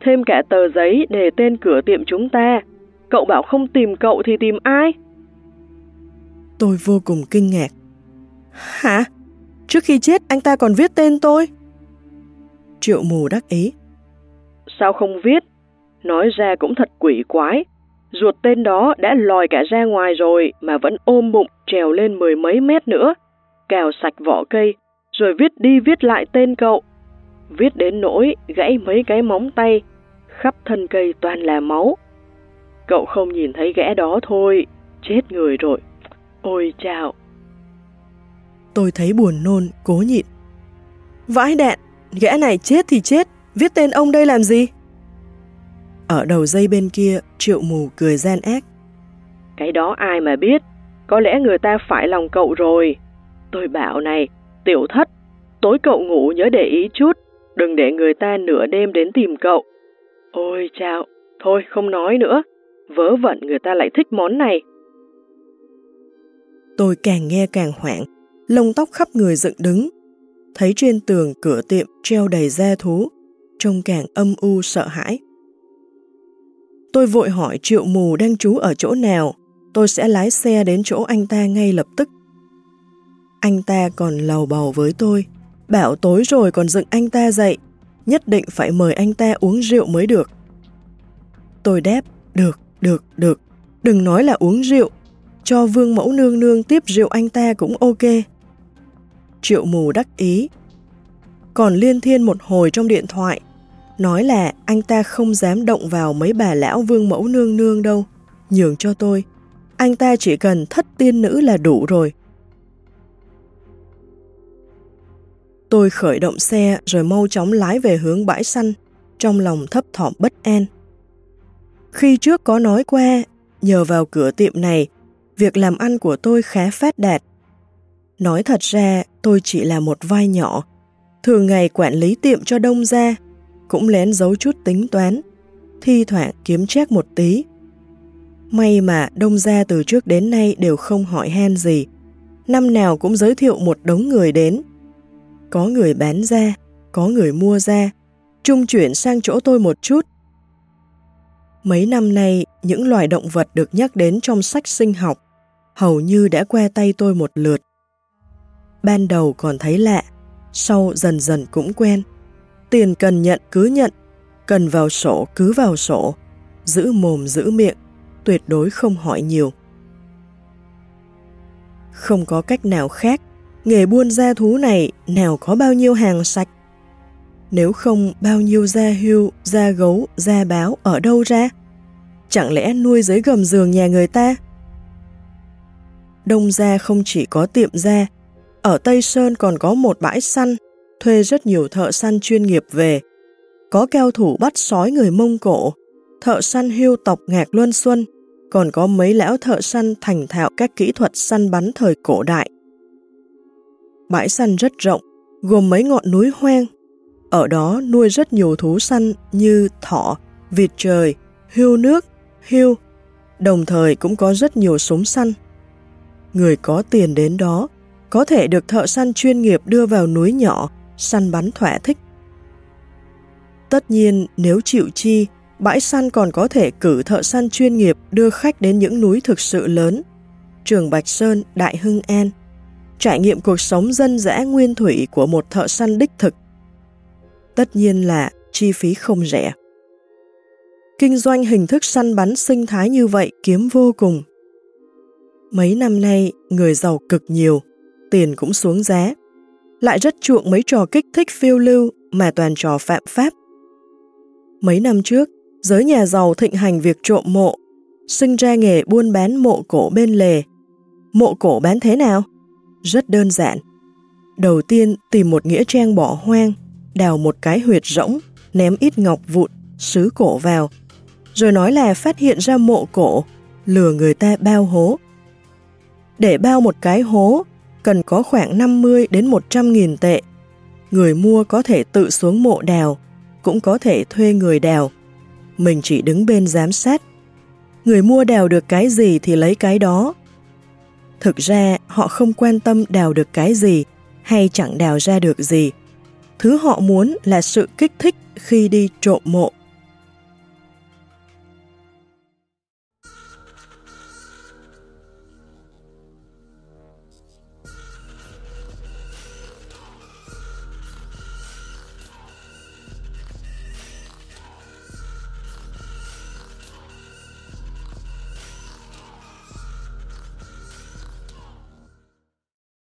Thêm cả tờ giấy để tên cửa tiệm chúng ta, cậu bảo không tìm cậu thì tìm ai? Tôi vô cùng kinh ngạc. Hả? Trước khi chết anh ta còn viết tên tôi? Triệu mù đắc ý. Sao không viết? Nói ra cũng thật quỷ quái. Ruột tên đó đã lòi cả ra ngoài rồi mà vẫn ôm bụng trèo lên mười mấy mét nữa. Cào sạch vỏ cây, rồi viết đi viết lại tên cậu. Viết đến nỗi gãy mấy cái móng tay, khắp thân cây toàn là máu. Cậu không nhìn thấy gã đó thôi, chết người rồi. Ôi chào! Tôi thấy buồn nôn, cố nhịn. Vãi đạn, gã này chết thì chết, viết tên ông đây làm gì? Ở đầu dây bên kia, triệu mù cười gian ác. Cái đó ai mà biết, có lẽ người ta phải lòng cậu rồi. Tôi bảo này, tiểu thất, tối cậu ngủ nhớ để ý chút, đừng để người ta nửa đêm đến tìm cậu. Ôi chào, thôi không nói nữa, vớ vẩn người ta lại thích món này. Tôi càng nghe càng hoảng, lông tóc khắp người dựng đứng. Thấy trên tường cửa tiệm treo đầy da thú, trông càng âm u sợ hãi. Tôi vội hỏi triệu mù đang trú ở chỗ nào, tôi sẽ lái xe đến chỗ anh ta ngay lập tức. Anh ta còn lầu bầu với tôi, bảo tối rồi còn dựng anh ta dậy, nhất định phải mời anh ta uống rượu mới được. Tôi đáp, được, được, được, đừng nói là uống rượu, cho vương mẫu nương nương tiếp rượu anh ta cũng ok. Triệu mù đắc ý. Còn liên thiên một hồi trong điện thoại, nói là anh ta không dám động vào mấy bà lão vương mẫu nương nương đâu, nhường cho tôi. Anh ta chỉ cần thất tiên nữ là đủ rồi. Tôi khởi động xe rồi mau chóng lái về hướng bãi xanh trong lòng thấp thỏm bất an. Khi trước có nói qua, nhờ vào cửa tiệm này, việc làm ăn của tôi khá phát đạt. Nói thật ra, tôi chỉ là một vai nhỏ, thường ngày quản lý tiệm cho đông ra, cũng lén giấu chút tính toán, thi thoảng kiếm chép một tí. May mà đông gia từ trước đến nay đều không hỏi han gì, năm nào cũng giới thiệu một đống người đến. Có người bán ra, có người mua ra, trung chuyển sang chỗ tôi một chút. Mấy năm nay, những loài động vật được nhắc đến trong sách sinh học hầu như đã qua tay tôi một lượt. Ban đầu còn thấy lạ, sau dần dần cũng quen. Tiền cần nhận cứ nhận, cần vào sổ cứ vào sổ, giữ mồm giữ miệng, tuyệt đối không hỏi nhiều. Không có cách nào khác, nghề buôn da thú này nào có bao nhiêu hàng sạch. Nếu không bao nhiêu da hưu, da gấu, da báo ở đâu ra? Chẳng lẽ nuôi dưới gầm giường nhà người ta? Đông Gia không chỉ có tiệm da, ở Tây Sơn còn có một bãi săn, thuê rất nhiều thợ săn chuyên nghiệp về. Có cao thủ bắt sói người Mông Cổ, thợ săn hưu tộc Ngạc Luân Xuân, còn có mấy lão thợ săn thành thạo các kỹ thuật săn bắn thời cổ đại. Bãi săn rất rộng, gồm mấy ngọn núi hoang. Ở đó nuôi rất nhiều thú săn như thỏ, vịt trời, hưu nước, hưu, đồng thời cũng có rất nhiều súng săn. Người có tiền đến đó có thể được thợ săn chuyên nghiệp đưa vào núi nhỏ, săn bắn thỏa thích. Tất nhiên, nếu chịu chi, bãi săn còn có thể cử thợ săn chuyên nghiệp đưa khách đến những núi thực sự lớn, Trường Bạch Sơn, Đại Hưng An, trải nghiệm cuộc sống dân dã nguyên thủy của một thợ săn đích thực. Tất nhiên là chi phí không rẻ. Kinh doanh hình thức săn bắn sinh thái như vậy kiếm vô cùng. Mấy năm nay, người giàu cực nhiều, tiền cũng xuống giá. Lại rất chuộng mấy trò kích thích phiêu lưu mà toàn trò phạm pháp. Mấy năm trước, giới nhà giàu thịnh hành việc trộm mộ, sinh ra nghề buôn bán mộ cổ bên lề. Mộ cổ bán thế nào? Rất đơn giản. Đầu tiên tìm một nghĩa trang bỏ hoang, đào một cái huyệt rỗng, ném ít ngọc vụn, sứ cổ vào, rồi nói là phát hiện ra mộ cổ, lừa người ta bao hố. Để bao một cái hố, cần có khoảng 50 đến 100 nghìn tệ. Người mua có thể tự xuống mộ đào, cũng có thể thuê người đào. Mình chỉ đứng bên giám sát. Người mua đào được cái gì thì lấy cái đó. Thực ra, họ không quan tâm đào được cái gì, hay chẳng đào ra được gì. Thứ họ muốn là sự kích thích khi đi trộm mộ.